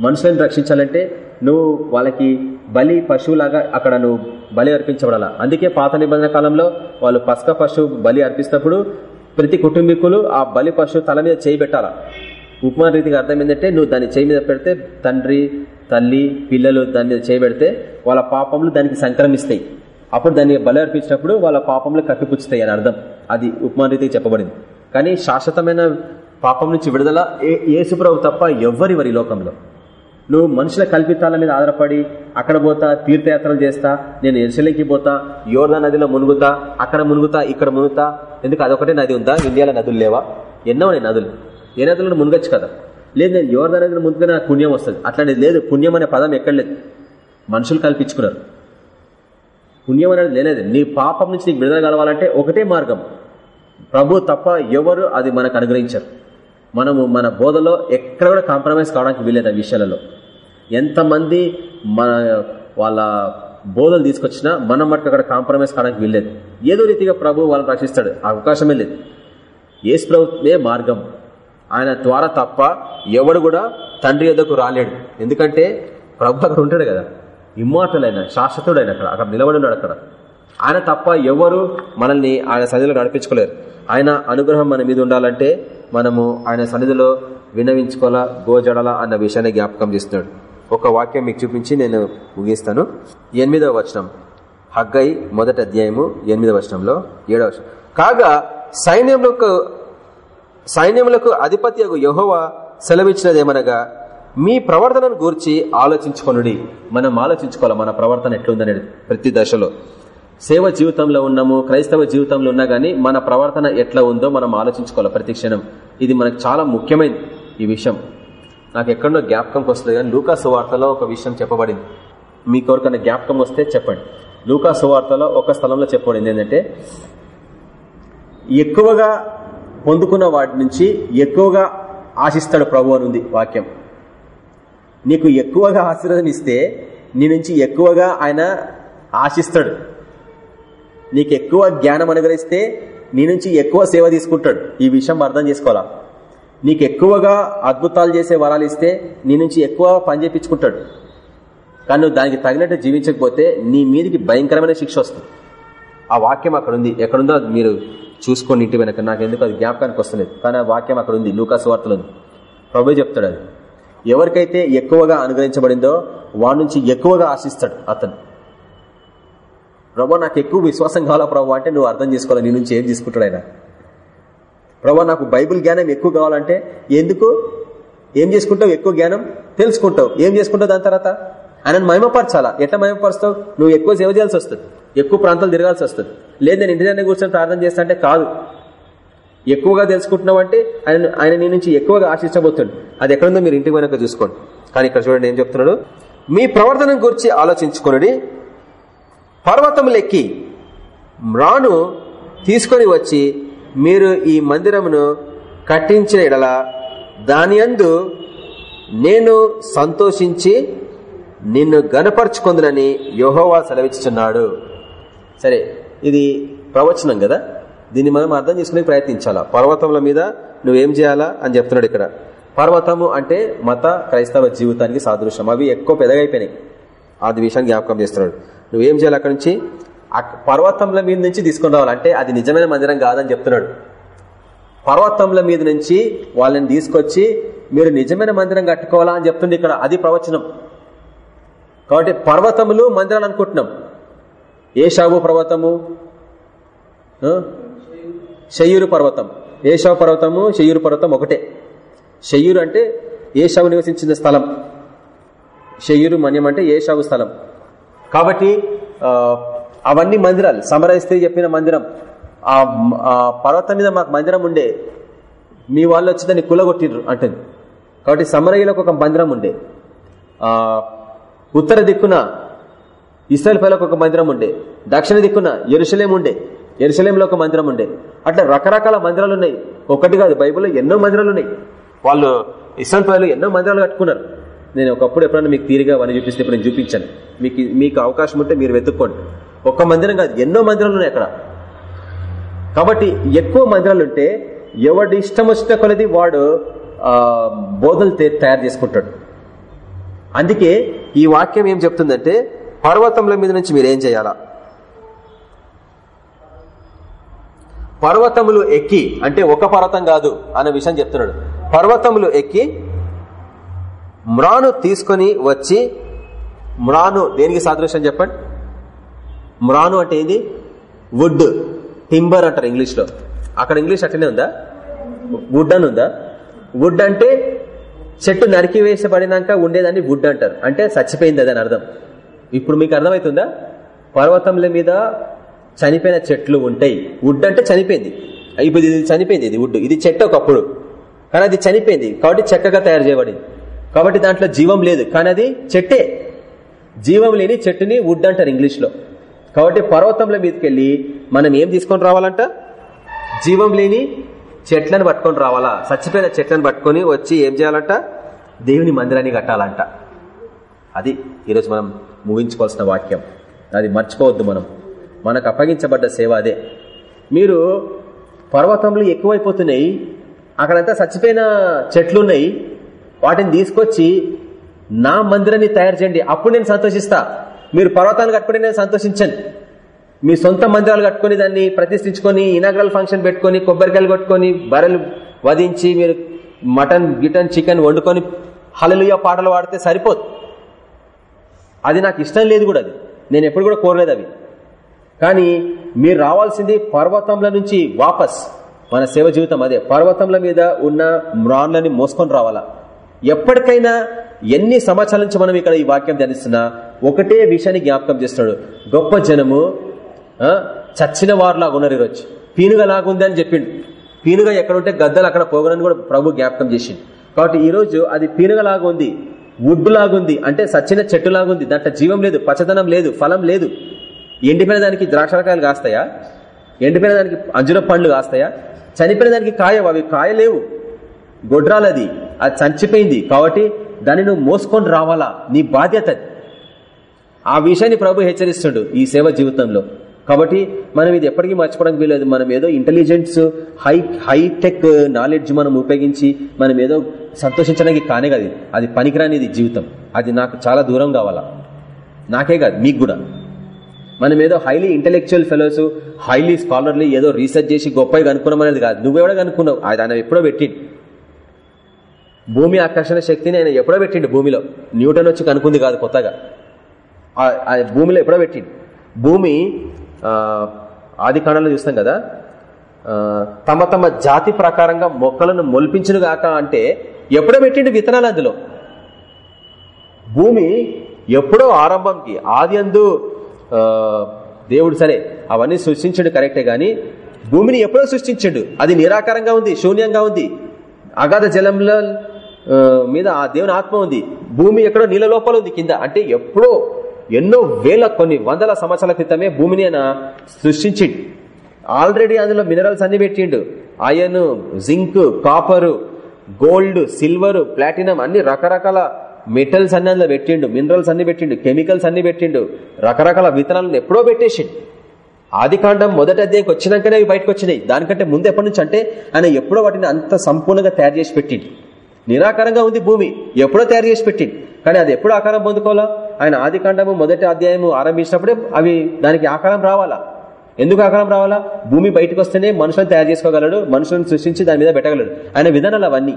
మనుషులను రక్షించాలంటే నువ్వు వాళ్ళకి బలి పశువులాగా అక్కడ నువ్వు బలి అర్పించబడాలా. అందుకే పాత నిబంధన కాలంలో వాళ్ళు పసక పశువు బలి అర్పిస్తున్నప్పుడు ప్రతి కుటుంబీకులు ఆ బలి పశువు తల మీద చేయి పెట్టాలా. ఉపమాన రీతిగా అర్థం ఏంటంటే నువ్వు దాన్ని చేయి మీద పెడితే తండ్రి తల్లి పిల్లలు దాని మీద చేయబెడితే వాళ్ళ పాపములు దానికి సంక్రమిస్తాయి. అప్పుడు దాన్ని బలర్పించినప్పుడు వాళ్ళ పాపములు కప్పిపుచ్చుతాయి అని అర్థం. అది ఉపమాన రీతికి చెప్పబడింది. కానీ శాశ్వతమైన పాపం నుంచి విడుదల ఏసుప్రభు తప్ప ఎవ్వరి వారి లోకంలో. నువ్వు మనుషుల కల్పితాల మీద ఆధారపడి అక్కడ పోతా తీర్థయాత్రలు చేస్తా నేను ఎరుసలేకి పోతా యోర్దా నదిలో మునుగుతా అక్కడ మునుగుతా ఇక్కడ మునుగుతా ఎందుకు అదొకటే నది ఉందా? ఇండియాలో నదులు లేవా? ఎన్నో నదులు. ఏ నదులను మునగచ్చు కదా? లేదు నేను యోర్దా నదిలో నాకు పుణ్యం వస్తుంది. అట్లాంటిది లేదు పుణ్యం అనే పదం ఎక్కడ లేదు. మనుషులు కల్పించుకున్నారు. పుణ్యం అనేది లేదు నీ పాపం నుంచి నీకు విడుదల కలవాలంటే ఒకటే మార్గం. ప్రభు తప్ప ఎవరు అది మనకు అనుగ్రహించరు. మనము మన బోధలో ఎక్కడ కూడా కాంప్రమైజ్ కావడానికి వీలేదు ఆ విషయాలలో. ఎంతమంది మన వాళ్ళ బోధలు తీసుకొచ్చినా మనం మటుకు అక్కడ కాంప్రమైజ్ కావడానికి వీల్లేదు. ఏదో రీతిగా ప్రభు వాళ్ళని రక్షిస్తాడు. అవకాశమే లేదు. ఏసు ప్రభుత్వమే మార్గం. ఆయన ద్వారా తప్ప ఎవడు కూడా తండ్రి ఎద్దకు రాలేడు. ఎందుకంటే ప్రభు అక్కడ ఉంటాడు కదా. ఇమ్మార్టల్ అయిన శాశ్వతుడు ఆయన అక్కడ. అక్కడ నిలబడి ఉన్నాడు అక్కడ. ఆయన తప్ప ఎవరు మనల్ని ఆయన సన్నిధిలో నడిపించుకోలేరు. ఆయన అనుగ్రహం మన మీద ఉండాలంటే మనము ఆయన సన్నిధిలో వినవించుకోవాలా గోజడాలా అన్న విషయాన్ని జ్ఞాపకం చేస్తున్నాడు. ఒక వాక్యం మీకు చూపించి నేను ముగిస్తాను. ఎనిమిదవ వచనం. హగ్గై మొదటి అధ్యాయము ఎనిమిదవ వచనంలో ఏడవ వచనం. కాగా సైన్యములకు సైన్యములకు అధిపతి యహోవ సెలవిచ్చినదేమనగా మీ ప్రవర్తనను గూర్చి ఆలోచించుకొనుడి. మనం ఆలోచించుకోవాలి మన ప్రవర్తన ఎట్లుందనేది ప్రతి దశలో. సేవ జీవితంలో ఉన్నాము క్రైస్తవ జీవితంలో ఉన్నా గానీ మన ప్రవర్తన ఎట్లా ఉందో మనం ఆలోచించుకోవాలి ప్రతి క్షణం. ఇది మనకు చాలా ముఖ్యమైనది ఈ విషయం. నాకు ఎక్కడో జ్ఞాపకంకి వస్తుంది కానీ లూకా సువార్తలో ఒక విషయం చెప్పబడింది. మీ ఎవరికైనా జ్ఞాపకం వస్తే చెప్పండి. లూకా సువార్తలో ఒక స్థలంలో చెప్పబడింది ఏంటంటే ఎక్కువగా పొందుకున్న వాటి నుంచి ఎక్కువగా ఆశిస్తాడు ప్రభు అనుంది వాక్యం. నీకు ఎక్కువగా ఆశీర్వదనిస్తే నీ నుంచి ఎక్కువగా ఆయన ఆశిస్తాడు. నీకు ఎక్కువ జ్ఞానం అనుగ్రహిస్తే నీ నుంచి ఎక్కువ సేవ తీసుకుంటాడు. ఈ విషయం అర్థం చేసుకోవాలా? నీకు ఎక్కువగా అద్భుతాలు చేసే వరాలు ఇస్తే నీ నుంచి ఎక్కువ పని చేయించుకుంటాడు కానీ నువ్వు దానికి తగినట్టు జీవించకపోతే నీ మీదికి భయంకరమైన శిక్ష వస్తుంది. ఆ వాక్యం అక్కడ ఉంది. ఎక్కడుందో మీరు చూసుకోండి ఇంటి వెనక. నాకు ఎందుకు అది జ్ఞాపకానికి వస్తలేదు. కానీ ఆ వాక్యం అక్కడ ఉంది. లూకాస్ వార్తలు ఉంది. ప్రభు చెప్తాడు అది. ఎవరికైతే ఎక్కువగా అనుగ్రహించబడిందో వాడి నుంచి ఎక్కువగా ఆశిస్తాడు అతను. ప్రభా నాకు ఎక్కువ విశ్వాసం కావాలా ప్రభు? అంటే నువ్వు అర్థం చేసుకోవాలి. నీ నుంచి ఏం తీసుకుంటాడు ఆయన? ప్రభా నాకు బైబుల్ జ్ఞానం ఎక్కువ కావాలంటే ఎందుకు? ఏం చేసుకుంటావు? ఎక్కువ జ్ఞానం తెలుసుకుంటావు. ఏం చేసుకుంటావు దాని తర్వాత? ఆయనను మహిమపరచాలా? ఎట్లా మహిమపరుస్తావు? నువ్వు ఎక్కువ సేవ చేయాల్సి వస్తుంది. ఎక్కువ ప్రాంతాలు తిరగాల్సి వస్తుంది. లేదు నేను ఇంటి దగ్గర కూర్చొని ప్రార్థన చేస్తా అంటే కాదు. ఎక్కువగా తెలుసుకుంటున్నావు అంటే ఆయన ఆయన నీ నుంచి ఎక్కువగా ఆశించబోతుంది అది ఎక్కడుందో మీరు ఇంటికి వెనక చూసుకోండి. కానీ ఇక్కడ చూడండి ఏం చెప్తున్నాడు? మీ ప్రవర్తన గురించి ఆలోచించుకుని పర్వతములెక్కి రాను తీసుకొని వచ్చి మీరు ఈ మందిరమును కట్టించిన ఎడల దాని అందు నేను సంతోషించి నిన్ను గనపరుచుకుందునని యోహోవా సెలవిచ్చుచున్నాడు. సరే ఇది ప్రవచనం కదా? దీన్ని మనం అర్థం చేసుకునే ప్రయత్నించాలా? పర్వతముల మీద నువ్వేం చేయాలా అని చెప్తున్నాడు ఇక్కడ. పర్వతము అంటే మత క్రైస్తవ జీవితానికి సాదృశ్యం. అవి ఎక్కువ పెదగైపోయినాయి. అది విషయాన్ని జ్ఞాపకం చేస్తున్నాడు. నువ్వేం చేయాలి అక్కడి నుంచి? పర్వతంల మీద నుంచి తీసుకుని రావాలంటే అది నిజమైన మందిరం కాదని చెప్తున్నాడు. పర్వతంల మీద నుంచి వాళ్ళని తీసుకొచ్చి మీరు నిజమైన మందిరం కట్టుకోవాలా అని చెప్తుంది ఇక్కడ. అది ప్రవచనం. కాబట్టి పర్వతములు మందిరాలు అనుకుంటున్నాం. ఏషావు పర్వతము షయ్యూరు పర్వతం. ఏషావు పర్వతము శయ్యూరు పర్వతం ఒకటే. షయ్యూరు అంటే ఏషావు నివసించిన స్థలం. శయ్యూరు మన్యం అంటే ఏషావు స్థలం. కాబట్టి అవన్నీ మందిరాలు. సమరయిస్తే చెప్పిన మందిరం. ఆ పర్వతం మీద మాకు మందిరం ఉండే. మీ వాళ్ళు వచ్చి దాన్ని కులగొట్టిండ్రు అంటుంది. కాబట్టి సమరయ్యలకు ఒక మందిరం ఉండే. ఉత్తర దిక్కున ఇస్రాయల్ పైలకు ఒక మందిరం ఉండే. దక్షిణ దిక్కున ఎరుసలేం ఉండే. ఎరుసలేంలో ఒక మందిరం ఉండే. అట్లా రకరకాల మందిరాలు ఉన్నాయి. ఒకటి కాదు బైబిల్లో ఎన్నో మందిరాలు ఉన్నాయి. వాళ్ళు ఇస్రాయల్ పైలు ఎన్నో మందిరాలు కట్టుకున్నారు. నేను ఒకప్పుడు ఎప్పుడైనా మీకు తీరిగా అవన్నీ చూపిస్తే ఇప్పుడు నేను చూపించాను. మీకు మీకు అవకాశం ఉంటే మీరు వెతుక్కోండి. ఒక్క మందిరం కాదు ఎన్నో మందిరాలు ఉన్నాయి అక్కడ. కాబట్టి ఎక్కువ మందిరాలు ఉంటే ఎవడి ఇష్టం వచ్చిన కొలది వాడు బోధలు తయారు చేసుకుంటాడు. అందుకే ఈ వాక్యం ఏం చెప్తుందంటే పర్వతముల మీద నుంచి మీరు ఏం చేయాలా? పర్వతములు ఎక్కి అంటే ఒక పర్వతం కాదు అనే విషయం చెప్తున్నాడు. పర్వతములు ఎక్కి మ్రాను తీసుకొని వచ్చి మ్రాను దేనికి సాదృశ్యం చెప్పండి? మ్రాను అంటే ఏంది? వుడ్ టింబర్ అంటారు ఇంగ్లీష్లో అక్కడ ఇంగ్లీష్ అట్లనే ఉందా? వుడ్ అని ఉందా? వుడ్ అంటే చెట్టు నరికి వేసబడినాక ఉండేదాన్ని వుడ్ అంటారు. అంటే చచ్చిపోయింది అదని అర్థం. ఇప్పుడు మీకు అర్థమవుతుందా పర్వతముల మీద చనిపోయిన చెట్లు ఉంటాయి. వుడ్ అంటే చనిపోయింది. ఇప్పుడు ఇది చనిపోయింది ఇది వుడ్ ఇది చెట్టు ఒకప్పుడు. కానీ అది చనిపోయింది. కాబట్టి చెక్కగా తయారు చేయబడింది. కాబట్టి దాంట్లో జీవం లేదు. కానీ అది చెట్టే. జీవం లేని చెట్టుని వుడ్ అంటారు ఇంగ్లీష్లో. కాబట్టి పర్వతంల మీదకి వెళ్ళి మనం ఏం తీసుకొని రావాలంట? జీవం లేని చెట్లను పట్టుకొని రావాలా? చచ్చిపోయిన చెట్లను పట్టుకొని వచ్చి ఏం చేయాలంట? దేవుని మందిరాన్ని కట్టాలంట. అది ఈరోజు మనం ముగించుకోవాల్సిన వాక్యం. అది మర్చిపోవద్దు మనం. మనకు అప్పగించబడ్డ సేవ అదే. మీరు పర్వతంలో ఎక్కువైపోతున్నాయి అక్కడంతా చచ్చిపోయిన చెట్లు ఉన్నాయి వాటిని తీసుకొచ్చి నా మందిరాన్ని తయారు చేయండి. అప్పుడు నేను సంతోషిస్తా. మీరు పర్వతాలు కట్టుకుని నేను సంతోషించను. మీ సొంత మందిరాలు కట్టుకుని దాన్ని ప్రతిష్ఠించుకొని ఇనాగ్రల్ ఫంక్షన్ పెట్టుకొని కొబ్బరికాయలు కొట్టుకొని బర్రెలు వధించి మీరు మటన్ గిటన్ చికెన్ వండుకొని హలలుయ పాటలు పాడితే సరిపోదు. అది నాకు ఇష్టం లేదు కూడా అది. నేను ఎప్పుడు కూడా కోరలేదు అవి. కానీ మీరు రావాల్సింది పర్వతంల నుంచి వాపస్. మన సేవ జీవితం అదే. పర్వతంల మీద ఉన్న మ్రాన్లని మోసుకొని రావాలా? ఎప్పటికైనా ఎన్ని సంవత్సరాల నుంచి మనం ఇక్కడ ఈ వాక్యం ధ్యానిస్తున్నా ఒకటే విషయాన్ని జ్ఞాపకం చేస్తున్నాడు గొప్ప జనము చచ్చిన వారిలాగా ఉన్నారు ఈరోజు. పీనుగ లాగుంది అని చెప్పిండు. పీనుగ ఎక్కడుంటే గద్దలు అక్కడ పోగనని కూడా ప్రభు జ్ఞాపకం చేసిండు. కాబట్టి ఈరోజు అది పీనుగలాగా ఉంది. వుడ్ లాగుంది అంటే సచ్చిన చెట్టు లాగుంది దాంట్లో జీవం లేదు పచ్చదనం లేదు ఫలం లేదు. ఎండిపోయిన దానికి ద్రాక్షరకాయలు కాస్తాయా? ఎండిపోయిన దానికి అంజుర పండ్లు కాస్తాయా? చనిపోయిన దానికి కాయవు. అవి కాయలేవు. గొడ్రాలది. అది చచ్చిపోయింది. కాబట్టి దాన్ని నువ్వు మోసుకొని రావాలా? నీ బాధ్యత ఆ విషయాన్ని ప్రభు హెచ్చరిస్తుండు ఈ సేవ జీవితంలో. కాబట్టి మనం ఇది ఎప్పటికీ మర్చిపోవడానికి వీలేదు మనం ఏదో ఇంటెలిజెన్స్ హై హైటెక్ నాలెడ్జ్ మనం ఉపయోగించి మనం ఏదో సంతోషించడానికి కానే కాదు. అది పనికిరానిది జీవితం. అది నాకు చాలా దూరం కావాలా? నాకే కాదు మీకు కూడా. మనం ఏదో highly intellectual fellows highly scholarly ఏదో రీసెర్చ్ చేసి గొప్పగా కనుక్కున్నాం అనేది కాదు. నువ్వెవడో కనుక్కున్నావు. అది ఆయన ఎప్పుడో పెట్టిండు. భూమి ఆకర్షణ శక్తిని ఆయన ఎప్పుడో పెట్టిండు భూమిలో. న్యూటన్ వచ్చి కనుక్కుంది కాదు కొత్తగా. ఆ- భూమిలో ఎప్పుడో పెట్టిండు. భూమి ఆది కాండంలో చూస్తాం కదా. తమ తమ జాతి ప్రకారంగా మొక్కలను మొల్పించును గాక అంటే ఎప్పుడో పెట్టిండు విత్తనాలు అందులో. భూమి ఎప్పుడో ఆరంభంకి ఆది అందు దేవుడు సరే అవన్నీ సృష్టించడు కరెక్టే కానీ భూమిని ఎప్పుడో సృష్టించండు. అది నిరాకారంగా ఉంది శూన్యంగా ఉంది. అగాధ జలంలో మీద ఆ దేవుని ఆత్మ ఉంది. భూమి ఎక్కడో నీళ్ళ లోపల ఉంది కింద. అంటే ఎప్పుడో ఎన్నో వేల కొన్ని వందల సంవత్సరాల క్రితమే భూమిని ఆయన సృష్టించి ఆల్రెడీ అందులో మినరల్స్ అన్ని పెట్టిండు. Iron zinc copper gold silver platinum అన్ని రకరకాల మెటల్స్ అన్ని అందులో పెట్టిండు. మినరల్స్ అన్ని పెట్టిండు. కెమికల్స్ అన్ని పెట్టిండు. రకరకాల విత్తనాలను ఎప్పుడో పెట్టేసిండు. ఆది కాండం మొదటి అధ్యాయంకి వచ్చినాకనే అవి బయటకు వచ్చినాయి. దానికంటే ముందు ఎప్పటి నుంచి అంటే ఆయన ఎప్పుడో వాటిని అంత సంపూర్ణంగా తయారు చేసి పెట్టిండు. నిరాకారంగా ఉంది భూమి. ఎప్పుడో తయారు చేసి పెట్టింది. కానీ అది ఎప్పుడు ఆకారం పొందుకోవాలా? ఆయన ఆది కాండము మొదటి అధ్యాయము ఆరంభించినప్పుడే అవి దానికి ఆకారం రావాలా? ఎందుకు ఆకారం రావాలా? భూమి బయటకు వస్తేనే మనుషులను తయారు చేసుకోగలడు మనుషులను సృష్టించి దాని మీద పెట్టగలడు. ఆయన విధానాలు అవన్నీ.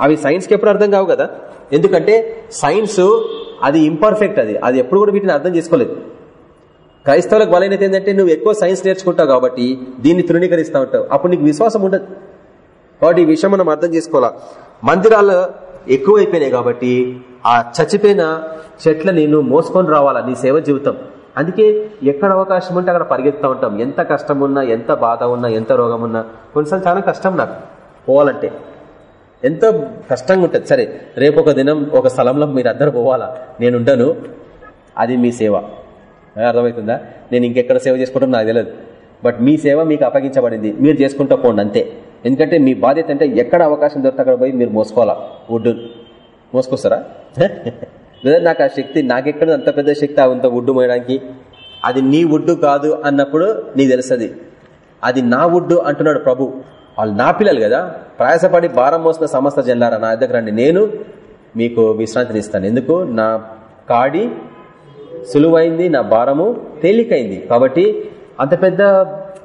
అవి సైన్స్కి ఎప్పుడు అర్థం కావు కదా? ఎందుకంటే సైన్స్ అది ఇంపర్ఫెక్ట్ అది. అది ఎప్పుడు కూడా వీటిని అర్థం చేసుకోలేదు. క్రైస్తవులకు బలైనది ఏంటంటే నువ్వు ఎక్కువ సైన్స్ నేర్చుకుంటావు కాబట్టి దీన్ని తృణీకరిస్తూ ఉంటావు. అప్పుడు నీకు విశ్వాసం ఉండదు. కాబట్టి ఈ విషయం మనం అర్థం చేసుకోవాలా? మందిరాలు ఎక్కువైపోయినాయి కాబట్టి ఆ చచ్చిపోయిన చెట్లని నువ్వు మోసుకొని రావాలా నీ సేవ జీవితం? అందుకే ఎక్కడ అవకాశం ఉంటే అక్కడ పరిగెత్తా ఉంటాం. ఎంత కష్టం ఉన్నా ఎంత బాధ ఉన్నా ఎంత రోగం ఉన్నా కొన్నిసార్లు చాలా కష్టం నాకు పోవాలంటే. ఎంతో కష్టంగా ఉంటుంది. సరే రేపు ఒక దినం ఒక స్థలంలో మీరు అందరు పోవాలా? నేను ఉండను. అది మీ సేవ. అర్థమవుతుందా? నేను ఇంకెక్కడ సేవ చేసుకుంటాను నాకు తెలియదు. బట్ మీ సేవ మీకు అప్పగించబడింది. మీరు చేసుకుంటూ పోండి అంతే. ఎందుకంటే మీ బాధ్యత అంటే ఎక్కడ అవకాశం దొరికితే అక్కడ పోయి మీరు మోసుకోవాలా? వుడ్డు మోసుకొస్తారా? [laughs] లేదా నాకు ఆ శక్తి నాకెక్కడ అంత పెద్ద శక్తి అంత వుడ్డు మోయడానికి? అది నీ వుడ్డు కాదు అన్నప్పుడు నీకు తెలుస్తుంది. అది నా వుడ్డు అంటున్నాడు ప్రభు. వాళ్ళు నా పిల్లలు కదా. ప్రయాసపడి భారం మోసిన సమస్త జల్లారా? నా దగ్గర రండి. నేను మీకు విశ్రాంతిని ఇస్తాను. ఎందుకు? నా కాడి సులువైంది నా భారము తేలికైంది. కాబట్టి అంత పెద్ద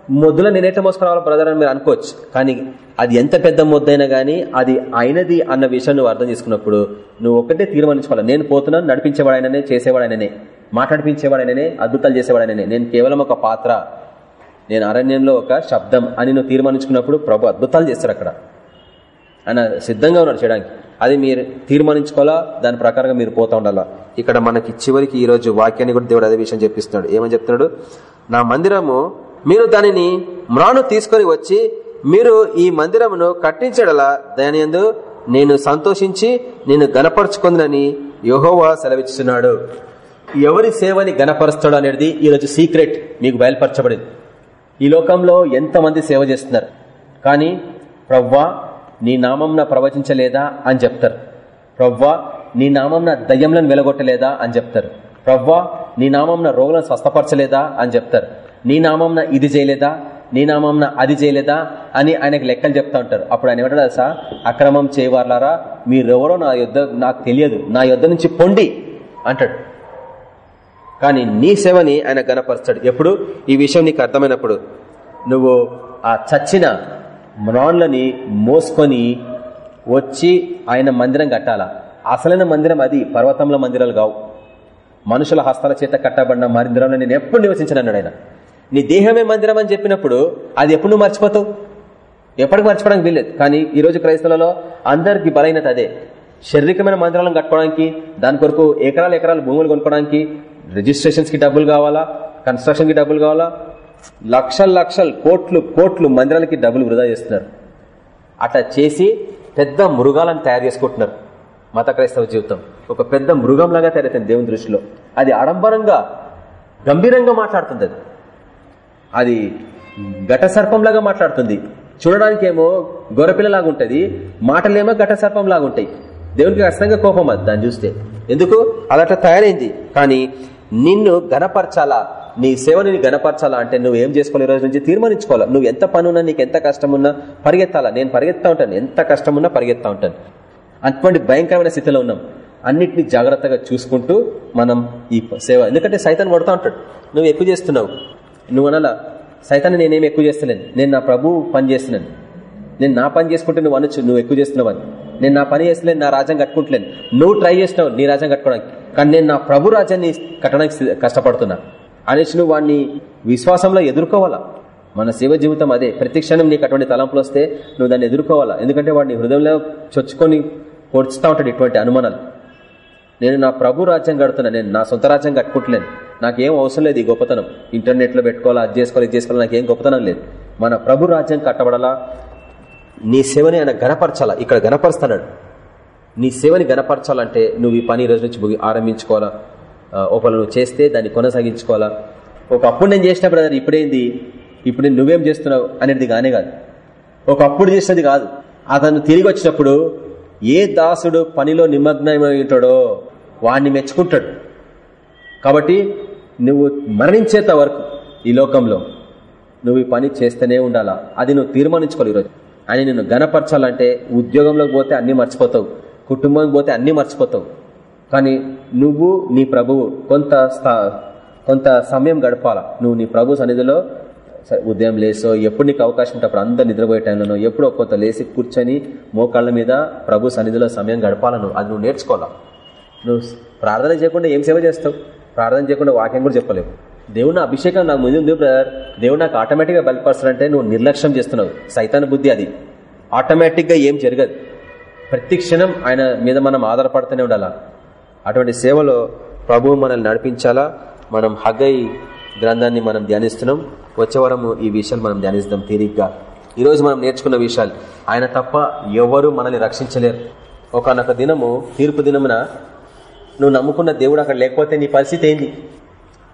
మొద్దులో నేను ఎట్లా మోసుకురావాలి బ్రదర్ అని మీరు అనుకోవచ్చు. కానీ అది ఎంత పెద్ద మొద్దైనా కానీ అది అయినది అన్న విషయం నువ్వు అర్థం చేసుకున్నప్పుడు నువ్వు ఒకటే తీర్మానించుకోవాలి. నేను పోతున్నాను నడిపించేవాడైననే చేసేవాడైననే మాట్లాడిపించేవాడైననే అద్భుతాలు చేసేవాడైననే. నేను కేవలం ఒక పాత్ర నేను అరణ్యంలో ఒక శబ్దం అని నువ్వు తీర్మానించుకున్నప్పుడు ప్రభు అద్భుతాలు చేస్తాడు అక్కడ. ఆయన సిద్ధంగా ఉన్నాడు చేయడానికి. అది మీరు తీర్మానించుకోవాలా? దాని ప్రకారంగా మీరు పోతా ఉండాలా? ఇక్కడ మనకి చివరికి ఈరోజు వాక్యాన్ని కూడా దేవుడు అదే విషయం చెప్పిస్తున్నాడు. ఏమని చెప్తున్నాడు? నా మందిరము మీరు దానిని మ్రాను తీసుకొని వచ్చి మీరు ఈ మందిరమును కట్టించడలా దాని ఎందు నేను సంతోషించి నేను గనపరుచుకుందని యోహోవా సెలవిస్తున్నాడు ఎవరి సేవని గనపరుస్తాడు అనేది ఈరోజు సీక్రెట్ మీకు బయలుపరచబడింది. ఈ లోకంలో ఎంతమంది సేవ చేస్తున్నారు? కానీ ప్రవ్వా నీ నామంన ప్రవచించలేదా అని చెప్తారు. ప్రవ్వా నీ నామంన దయ్యంలను వెలగొట్టలేదా అని చెప్తారు. ప్రవ్వా నీ నామంన రోగులను స్వస్థపరచలేదా అని చెప్తారు. నీ నామంన ఇది చేయలేదా? నీ నామంన అది చేయలేదా? అని ఆయనకు లెక్కలు చెప్తా ఉంటారు. అప్పుడు ఆయన ఏమంటారు తెలుసా? అక్రమం చేయవారులారా మీరెవరో నా యుద్ధ నాకు తెలియదు. నా యుద్ధ నుంచి పొండి అంటాడు. కానీ నీ సేవని ఆయన గనపరుస్తాడు ఎప్పుడు? ఈ విషయం నీకు అర్థమైనప్పుడు. నువ్వు ఆ చచ్చిన మ్రాన్లని మోసుకొని వచ్చి ఆయన మందిరం కట్టాలా? అసలైన మందిరం అది పర్వతంలో మందిరాలు కావు. మనుషుల హస్తాల చేత కట్టబడిన మందిరంలో నేను ఎప్పుడు నివసించనన్నాడు ఆయన. నీ దేహమే మందిరం అని చెప్పినప్పుడు అది ఎప్పుడు నువ్వు మర్చిపోతావు? ఎప్పటికి మర్చిపోవడానికి వీల్లేదు. కానీ ఈ రోజు క్రైస్తవులలో అందరికి బలైనది అదే. శారీరకమైన మందిరాలను కట్టుకోవడానికి దాని కొరకు ఎకరాలు ఎకరాలు భూములు కొనుక్కోవడానికి రిజిస్ట్రేషన్స్కి డబ్బులు కావాలా? కన్స్ట్రక్షన్కి డబ్బులు కావాలా? లక్షల లక్షలు కోట్లు కోట్లు మందిరాలకి డబ్బులు వృధా చేస్తున్నారు. అట్లా చేసి పెద్ద మృగాలను తయారు చేసుకుంటున్నారు మత క్రైస్తవ జీవితం. ఒక పెద్ద మృగంలాగా తయారైతుంది దేవుని దృష్టిలో. అది ఆడంబరంగా గంభీరంగా మాట్లాడుతుంది అది. అది ఘట సర్పంలాగా మాట్లాడుతుంది. చూడడానికేమో గొర్రెపిల్లలాగా ఉంటుంది మాటలేమో ఘట సర్పంలాగా ఉంటాయి దేవునికి ఖచ్చితంగా కోపం అది దాన్ని చూస్తే. ఎందుకు? అదట్లా తయారైంది. కానీ నిన్ను గనపరచాలా నీ సేవని గణపరచాలా అంటే నువ్వు ఏం చేసుకోవాలి ఈ రోజు నుంచి? తీర్మానించుకోవాలా? నువ్వు ఎంత పని ఉన్నా నీకు ఎంత కష్టం ఉన్నా పరిగెత్తాలా? నేను పరిగెత్తా ఉంటాను. ఎంత కష్టం ఉన్నా పరిగెత్తా ఉంటాను. అటువంటి భయంకరమైన స్థితిలో ఉన్నాం. అన్నిటినీ జాగ్రత్తగా చూసుకుంటూ మనం ఈ సేవ ఎందుకంటే సైతాన్ని కొడతా ఉంటాడు. నువ్వు ఎక్కువ చేస్తున్నావు. నువ్వు అనాలా? సైతాన్ని నేనేమి ఎక్కువ చేస్తలేను. నేను నా ప్రభు పని చేస్తున్నాను. నేను నా పని చేసుకుంటే నువ్వు అనొచ్చు నువ్వు ఎక్కువ చేస్తున్నావు నేను నా పని చేస్తలేను నా రాజ్యం కట్టుకుంటలేను. నువ్వు ట్రై చేసినావు నీ రాజ్యం కట్టుకోవడానికి. కానీ నేను నా ప్రభు రాజ్యాన్ని కట్టడానికి కష్టపడుతున్నా. అనేసి నువ్వు వాడిని విశ్వాసంలో ఎదుర్కోవాలా? మన శివ జీవితం అదే. ప్రతి క్షణం నీకు అటువంటి తలంపులు వస్తే నువ్వు దాన్ని ఎదుర్కోవాలా? ఎందుకంటే వాడిని హృదయంలో చొచ్చుకొని పొడుచుతూ ఉంటాడు ఇటువంటి అనుమానాలు. నేను నా ప్రభు రాజ్యం కడుతున్నా నేను నా సొంత రాజ్యం కట్టుకుంటలేను. నాకేం అవసరం లేదు ఈ గొప్పతనం. ఇంటర్నెట్లో పెట్టుకోవాలా అది చేసుకోవాలి ఇది చేసుకోవాలి నాకేం గొప్పతనం లేదు. మన ప్రభు రాజ్యం కట్టబడాలా నీ సేవని ఆయన గనపరచాలా ఇక్కడ గనపరుస్తాడు నీ సేవని గనపరచాలంటే నువ్వు ఈ పని ఈ రోజు నుంచి ముగి- ఆరంభించుకోవాలా. ఆ, ఒకవేళ నువ్వు చేస్తే దాన్ని కొనసాగించుకోవాలా. ఒకప్పుడు నేను చేసినప్పుడు అది ఇప్పుడేంది? ఇప్పుడు నువ్వేం చేస్తున్నావు అనేది కానే కాదు. ఒకప్పుడు చేసినది కాదు. అతను తిరిగి వచ్చినప్పుడు ఏ దాసుడు పనిలో నిమగ్నమై ఉంటాడో వాడిని మెచ్చుకుంటాడు. కాబట్టి నువ్వు మరణించేంత వరకు ఈ లోకంలో నువ్వు ఈ పని చేస్తూనే ఉండాలా? అది నువ్వు తీర్మానించుకోవాలి ఈరోజు. అని నిన్ను గనపరచాలంటే ఉద్యోగంలోకి పోతే అన్ని మర్చిపోతావు కుటుంబంకి పోతే అన్ని మర్చిపోతావు. కానీ నువ్వు నీ ప్రభువు కొంత స్థా- కొంత సమయం గడపాలా? నువ్వు నీ ప్రభు సన్నిధిలో ఉదయం లేసో ఎప్పుడు నీకు అవకాశం ఉంటే అప్పుడు అందరు నిద్రపోయే టైంలోనో ఎప్పుడు ఒక్కొక్క లేసి కూర్చొని మోకాళ్ళ మీద ప్రభు సన్నిధిలో సమయం గడపాలను అది నువ్వు నేర్చుకోవాలా? నువ్వు ప్రార్థన చేయకుండా ఏం సేవ చేస్తావు? ప్రార్థన చేయకుండా వాక్యం కూడా చెప్పలేవు. దేవుని అభిషేకం నాకు ముందు ఉంది బ్రదర్. దేవుడు నాకు ఆటోమేటిక్గా బయలుపరచాలంటే నువ్వు నిర్లక్ష్యం చేస్తున్నావు. సైతాన్ బుద్ధి అది. ఆటోమేటిక్గా ఏం జరగదు. ప్రతి క్షణం ఆయన మీద మనం ఆధారపడుతూనే ఉండాలా? అటువంటి సేవలో ప్రభువు మనల్ని నడిపించాలా? మనం హగై గ్రంథాన్ని మనం ధ్యానిస్తున్నాం. వచ్చే వారము ఈ విషయాలు మనం ధ్యానిస్తాం తీరిగ్గా. ఈరోజు మనం నేర్చుకున్న విషయాలు. ఆయన తప్ప ఎవరు మనల్ని రక్షించలేరు. ఒకనొక దినము తీర్పు దినమున నువ్వు నమ్ముకున్న దేవుడు అక్కడ లేకపోతే నీ పరిస్థితి ఏంది?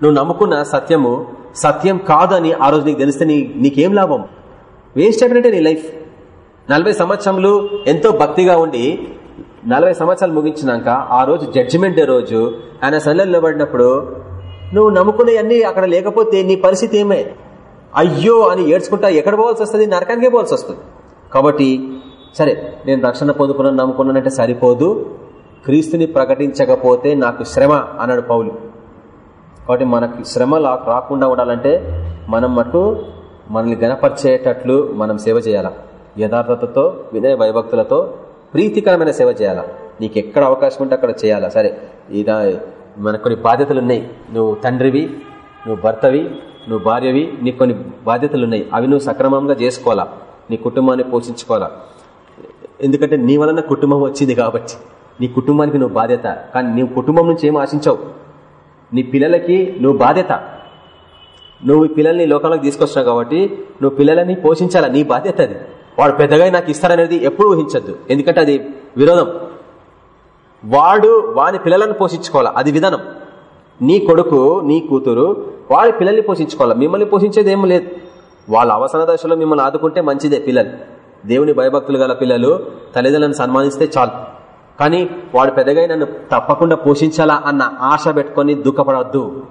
నువ్వు నమ్ముకున్న సత్యము సత్యం కాదని ఆ రోజు నీకు తెలిస్తే నీ నీకేం లాభం? వేస్ట్ అయినట్టే నీ లైఫ్. నలభై సంవత్సరంలో ఎంతో భక్తిగా ఉండి నలభై సంవత్సరాలు ముగించినాక ఆ రోజు జడ్జిమెంట్ డే రోజు ఆయన సన్నలు నిలబడినప్పుడు నువ్వు నమ్ముకునేవన్నీ అక్కడ లేకపోతే నీ పరిస్థితి ఏమే? అయ్యో అని ఏడ్చుకుంటా ఎక్కడ పోవాల్సి వస్తుంది? నరకానికే పోవాల్సి వస్తుంది. కాబట్టి సరే నేను రక్షణ పొందుకున్నాను నమ్ముకున్నానంటే సరిపోదు. క్రీస్తుని ప్రకటించకపోతే నాకు శ్రమ అన్నాడు పౌలు. కాబట్టి మనకి శ్రమ రాకుండా ఉండాలంటే మనం మటు మనల్ని గనపరిచేటట్లు మనం సేవ చేయాలా? యథార్థతతో వినయ వైభక్తులతో ప్రీతికరమైన సేవ చేయాలా? నీకు ఎక్కడ అవకాశం ఉంటే అక్కడ చేయాలా? సరే ఇదా మనకు కొన్ని బాధ్యతలు ఉన్నాయి నువ్వు తండ్రివి నువ్వు భర్తవి నువ్వు భార్యవి నీకు కొన్ని బాధ్యతలు ఉన్నాయి అవి నువ్వు సక్రమంగా చేసుకోవాలా? నీ కుటుంబాన్ని పోషించుకోవాలా? ఎందుకంటే నీ వలన కుటుంబం వచ్చింది కాబట్టి. నీ కుటుంబానికి నువ్వు బాధ్యత. కానీ నీ కుటుంబం నుంచి ఏం ఆశించవు? నీ పిల్లలకి నువ్వు బాధ్యత. నువ్వు పిల్లల్ని లోకంలోకి తీసుకొచ్చినావు కాబట్టి నువ్వు పిల్లలని పోషించాలా? నీ బాధ్యత అది. వాడు పెద్దగా నాకు ఇస్తారనేది ఎప్పుడు ఊహించద్దు. ఎందుకంటే అది విరోధం. వాడు వాని పిల్లలను పోషించుకోవాలా? అది విధానం. నీ కొడుకు నీ కూతురు వాడి పిల్లల్ని పోషించుకోవాలా? మిమ్మల్ని పోషించేది ఏం లేదు. వాళ్ళ అవసర దశలో మిమ్మల్ని ఆదుకుంటే మంచిదే పిల్లలు. దేవుని భయభక్తులు గల పిల్లలు తల్లిదండ్రులను సన్మానిస్తే చాలు. కానీ వాడు పెద్దగా నన్ను తప్పకుండా పోషించాలా అన్న ఆశ పెట్టుకొని దుఃఖపడవద్దు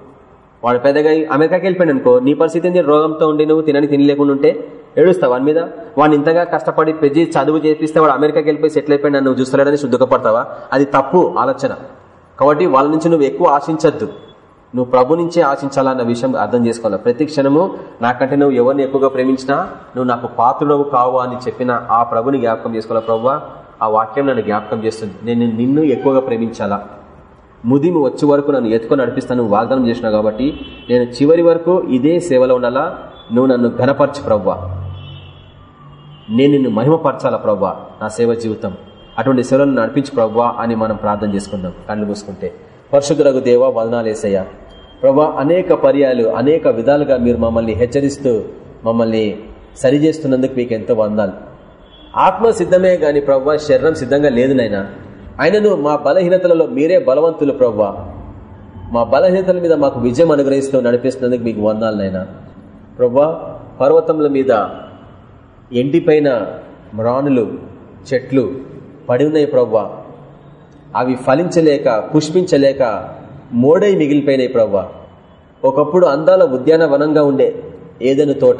వాడు పెద్దగా అమెరికాకి వెళ్ళిపోయాను అనుకో నీ పరిస్థితి రోగంతో ఉండి నువ్వు తినని తినలేకుండా ఉంటే ఏడుస్తావు వాని మీద? వాడిని ఇంతగా కష్టపడి పెద్ద చదువు చేపిస్తే వాడు అమెరికాకి వెళ్ళిపోయి సెటిల్ అయిపోయినా నువ్వు చూస్తలేడని దుఃఖపడతావా? అది తప్పు ఆలోచన. కాబట్టి వాళ్ళ నుంచి నువ్వు ఎక్కువ ఆశించద్దు. నువ్వు ప్రభు నుంచే ఆశించాలన్న విషయం అర్థం చేసుకోవాలి? ప్రతి క్షణము నాకంటే నువ్వు ఎవరిని ఎక్కువగా ప్రేమించినా నువ్వు నాకు పాత్రుడవు కావు అని చెప్పిన ఆ ప్రభుని జ్ఞాపకం చేసుకోవాలి? ప్రభు ఆ వాక్యం నన్ను జ్ఞాపకం చేస్తుంది. నేను నిన్ను ఎక్కువగా ప్రేమించాలా? ముదిమి వచ్చే వరకు నన్ను ఎత్తుకొని నడిపిస్తాను వాగ్దానం చేసినావు కాబట్టి నేను చివరి వరకు ఇదే సేవలో ఉండాలా? నువ్వు నన్ను ఘనపరచు ప్రవ్వా. నేను నిన్ను మహిమపరచాలా ప్రవ్వా? నా సేవ జీవితం. అటువంటి సేవలను నడిపించు ప్రవ్వా అని మనం ప్రార్థన చేసుకుందాం. కళ్ళు మూసుకుంటే. పరిశుద్ధులకు దేవ వదనాలేసయ్యా ప్రవ్వా అనేక పర్యాలు అనేక విధాలుగా మీరు మమ్మల్ని హెచ్చరిస్తూ మమ్మల్ని సరిచేస్తున్నందుకు మీకు ఎంతో వందాలు. ఆత్మ సిద్ధమే గాని ప్రవ్వా శరీరం సిద్ధంగా లేదు నైనా ఆయనను మా బలహీనతలలో మీరే బలవంతులు ప్రవ్వా. మా బలహీనతల మీద మాకు విజయం అనుగ్రహిస్తూ నడిపిస్తున్నందుకు మీకు వందాలనైనా ప్రవ్వా పర్వతముల మీద ఎండిపోయిన మ్రాణులు చెట్లు పడి ఉన్నాయి ప్రవ్వా. అవి ఫలించలేక పుష్పించలేక మోడై మిగిలిపోయినాయి ప్రవ్వా. ఒకప్పుడు అందాల ఉద్యానవనంగా ఉండే ఏదైనా తోట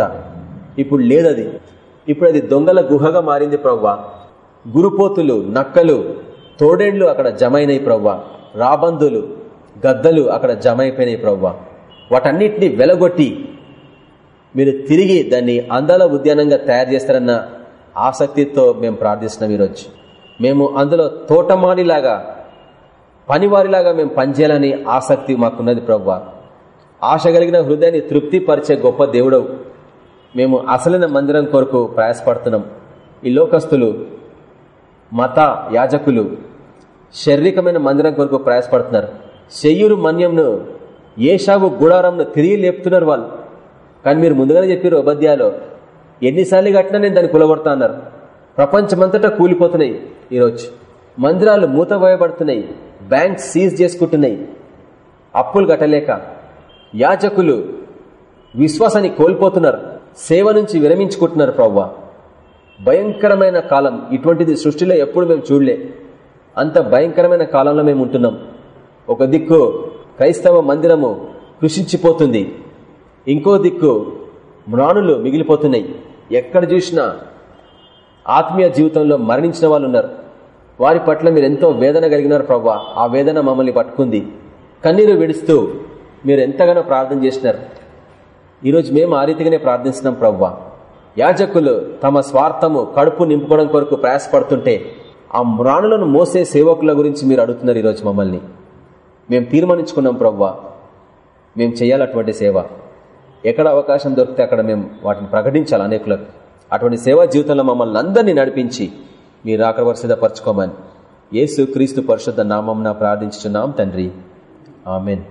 ఇప్పుడు లేదది. ఇప్పుడు అది దొంగల గుహగా మారింది ప్రవ్వా. గురుపోతులు నక్కలు తోడేండ్లు అక్కడ జమైనాయి ప్రవ్వా. రాబందులు గద్దలు అక్కడ జమైపోయినాయి ప్రవ్వా. వాటన్నిటిని వెలగొట్టి మీరు తిరిగి దాన్ని అందాల ఉద్యానంగా తయారు చేస్తారన్న ఆసక్తితో మేము ప్రార్థిస్తున్నాం ఈరోజు. మేము అందులో తోటమానిలాగా పనివారిలాగా మేము పనిచేయాలని ఆసక్తి మాకున్నది ప్రవ్వా. ఆశ కలిగిన హృదయాన్ని తృప్తిపరిచే గొప్ప దేవుడవు. మేము అసలైన మందిరం కొరకు ప్రయాసపడుతున్నాం. ఈ లోకస్తులు మత యాజకులు శారీరకమైన మందిరం కొరకు ప్రయాసపడుతున్నారు. శయ్యూరు మన్యంను ఏషావు గుడారంను తిరిగి లేపుతున్నారు వాళ్ళు. కానీ మీరు ముందుగానే చెప్పారు ఉపాధ్యాయులు ఎన్నిసార్లు కట్టినా నేను దాన్ని కూలగొడతా అన్నారు. ప్రపంచమంతటా కూలిపోతున్నాయి ఈరోజు. మందిరాలు మూతవేయబడుతున్నాయి. బ్యాంక్ సీజ్ చేసుకుంటున్నాయి. అప్పులు కట్టలేక యాజకులు విశ్వాసాన్ని కోల్పోతున్నారు. సేవ నుంచి విరమించుకుంటున్నారు ప్రవ్వా. భయంకరమైన కాలం. ఇటువంటిది సృష్టిలో ఎప్పుడు మేము చూడలే. అంత భయంకరమైన కాలంలో మేము ఉంటున్నాం. ఒక దిక్కు క్రైస్తవ మందిరము కృషించిపోతుంది. ఇంకో దిక్కు మ్రాణులు మిగిలిపోతున్నాయి. ఎక్కడ చూసినా ఆత్మీయ జీవితంలో మరణించిన వాళ్ళు ఉన్నారు. వారి పట్ల మీరు ఎంతో వేదన కలిగినారు ప్రవ్వా. ఆ వేదన మమ్మల్ని పట్టుకుంది. కన్నీరు విడుస్తూ మీరు ఎంతగానో ప్రార్థన చేసినారు. ఈరోజు మేము ఆ రీతిగానే ప్రార్థిస్తున్నాం ప్రవ్వా. యాజకులు తమ స్వార్థము కడుపు నింపుకోవడం కొరకు ప్రయాసపడుతుంటే ఆ మ్రాణులను మోసే సేవకుల గురించి మీరు అడుగుతున్నారు ఈరోజు మమ్మల్ని. మేము తీర్మానించుకున్నాం ప్రవ్వా. మేము చేయాలి అటువంటి సేవ. ఎక్కడ అవకాశం దొరికితే అక్కడ మేము వాటిని ప్రకటించాలి అనేకులకు. అటువంటి సేవా జీవితంలో మమ్మల్ని అందరినీ నడిపించి మీరు అక్కడ సిద్ధపరచుకోమని యేసు క్రీస్తు పరిశుద్ధ నామం ప్రార్థించుతున్నాం తండ్రి. ఆమెన్.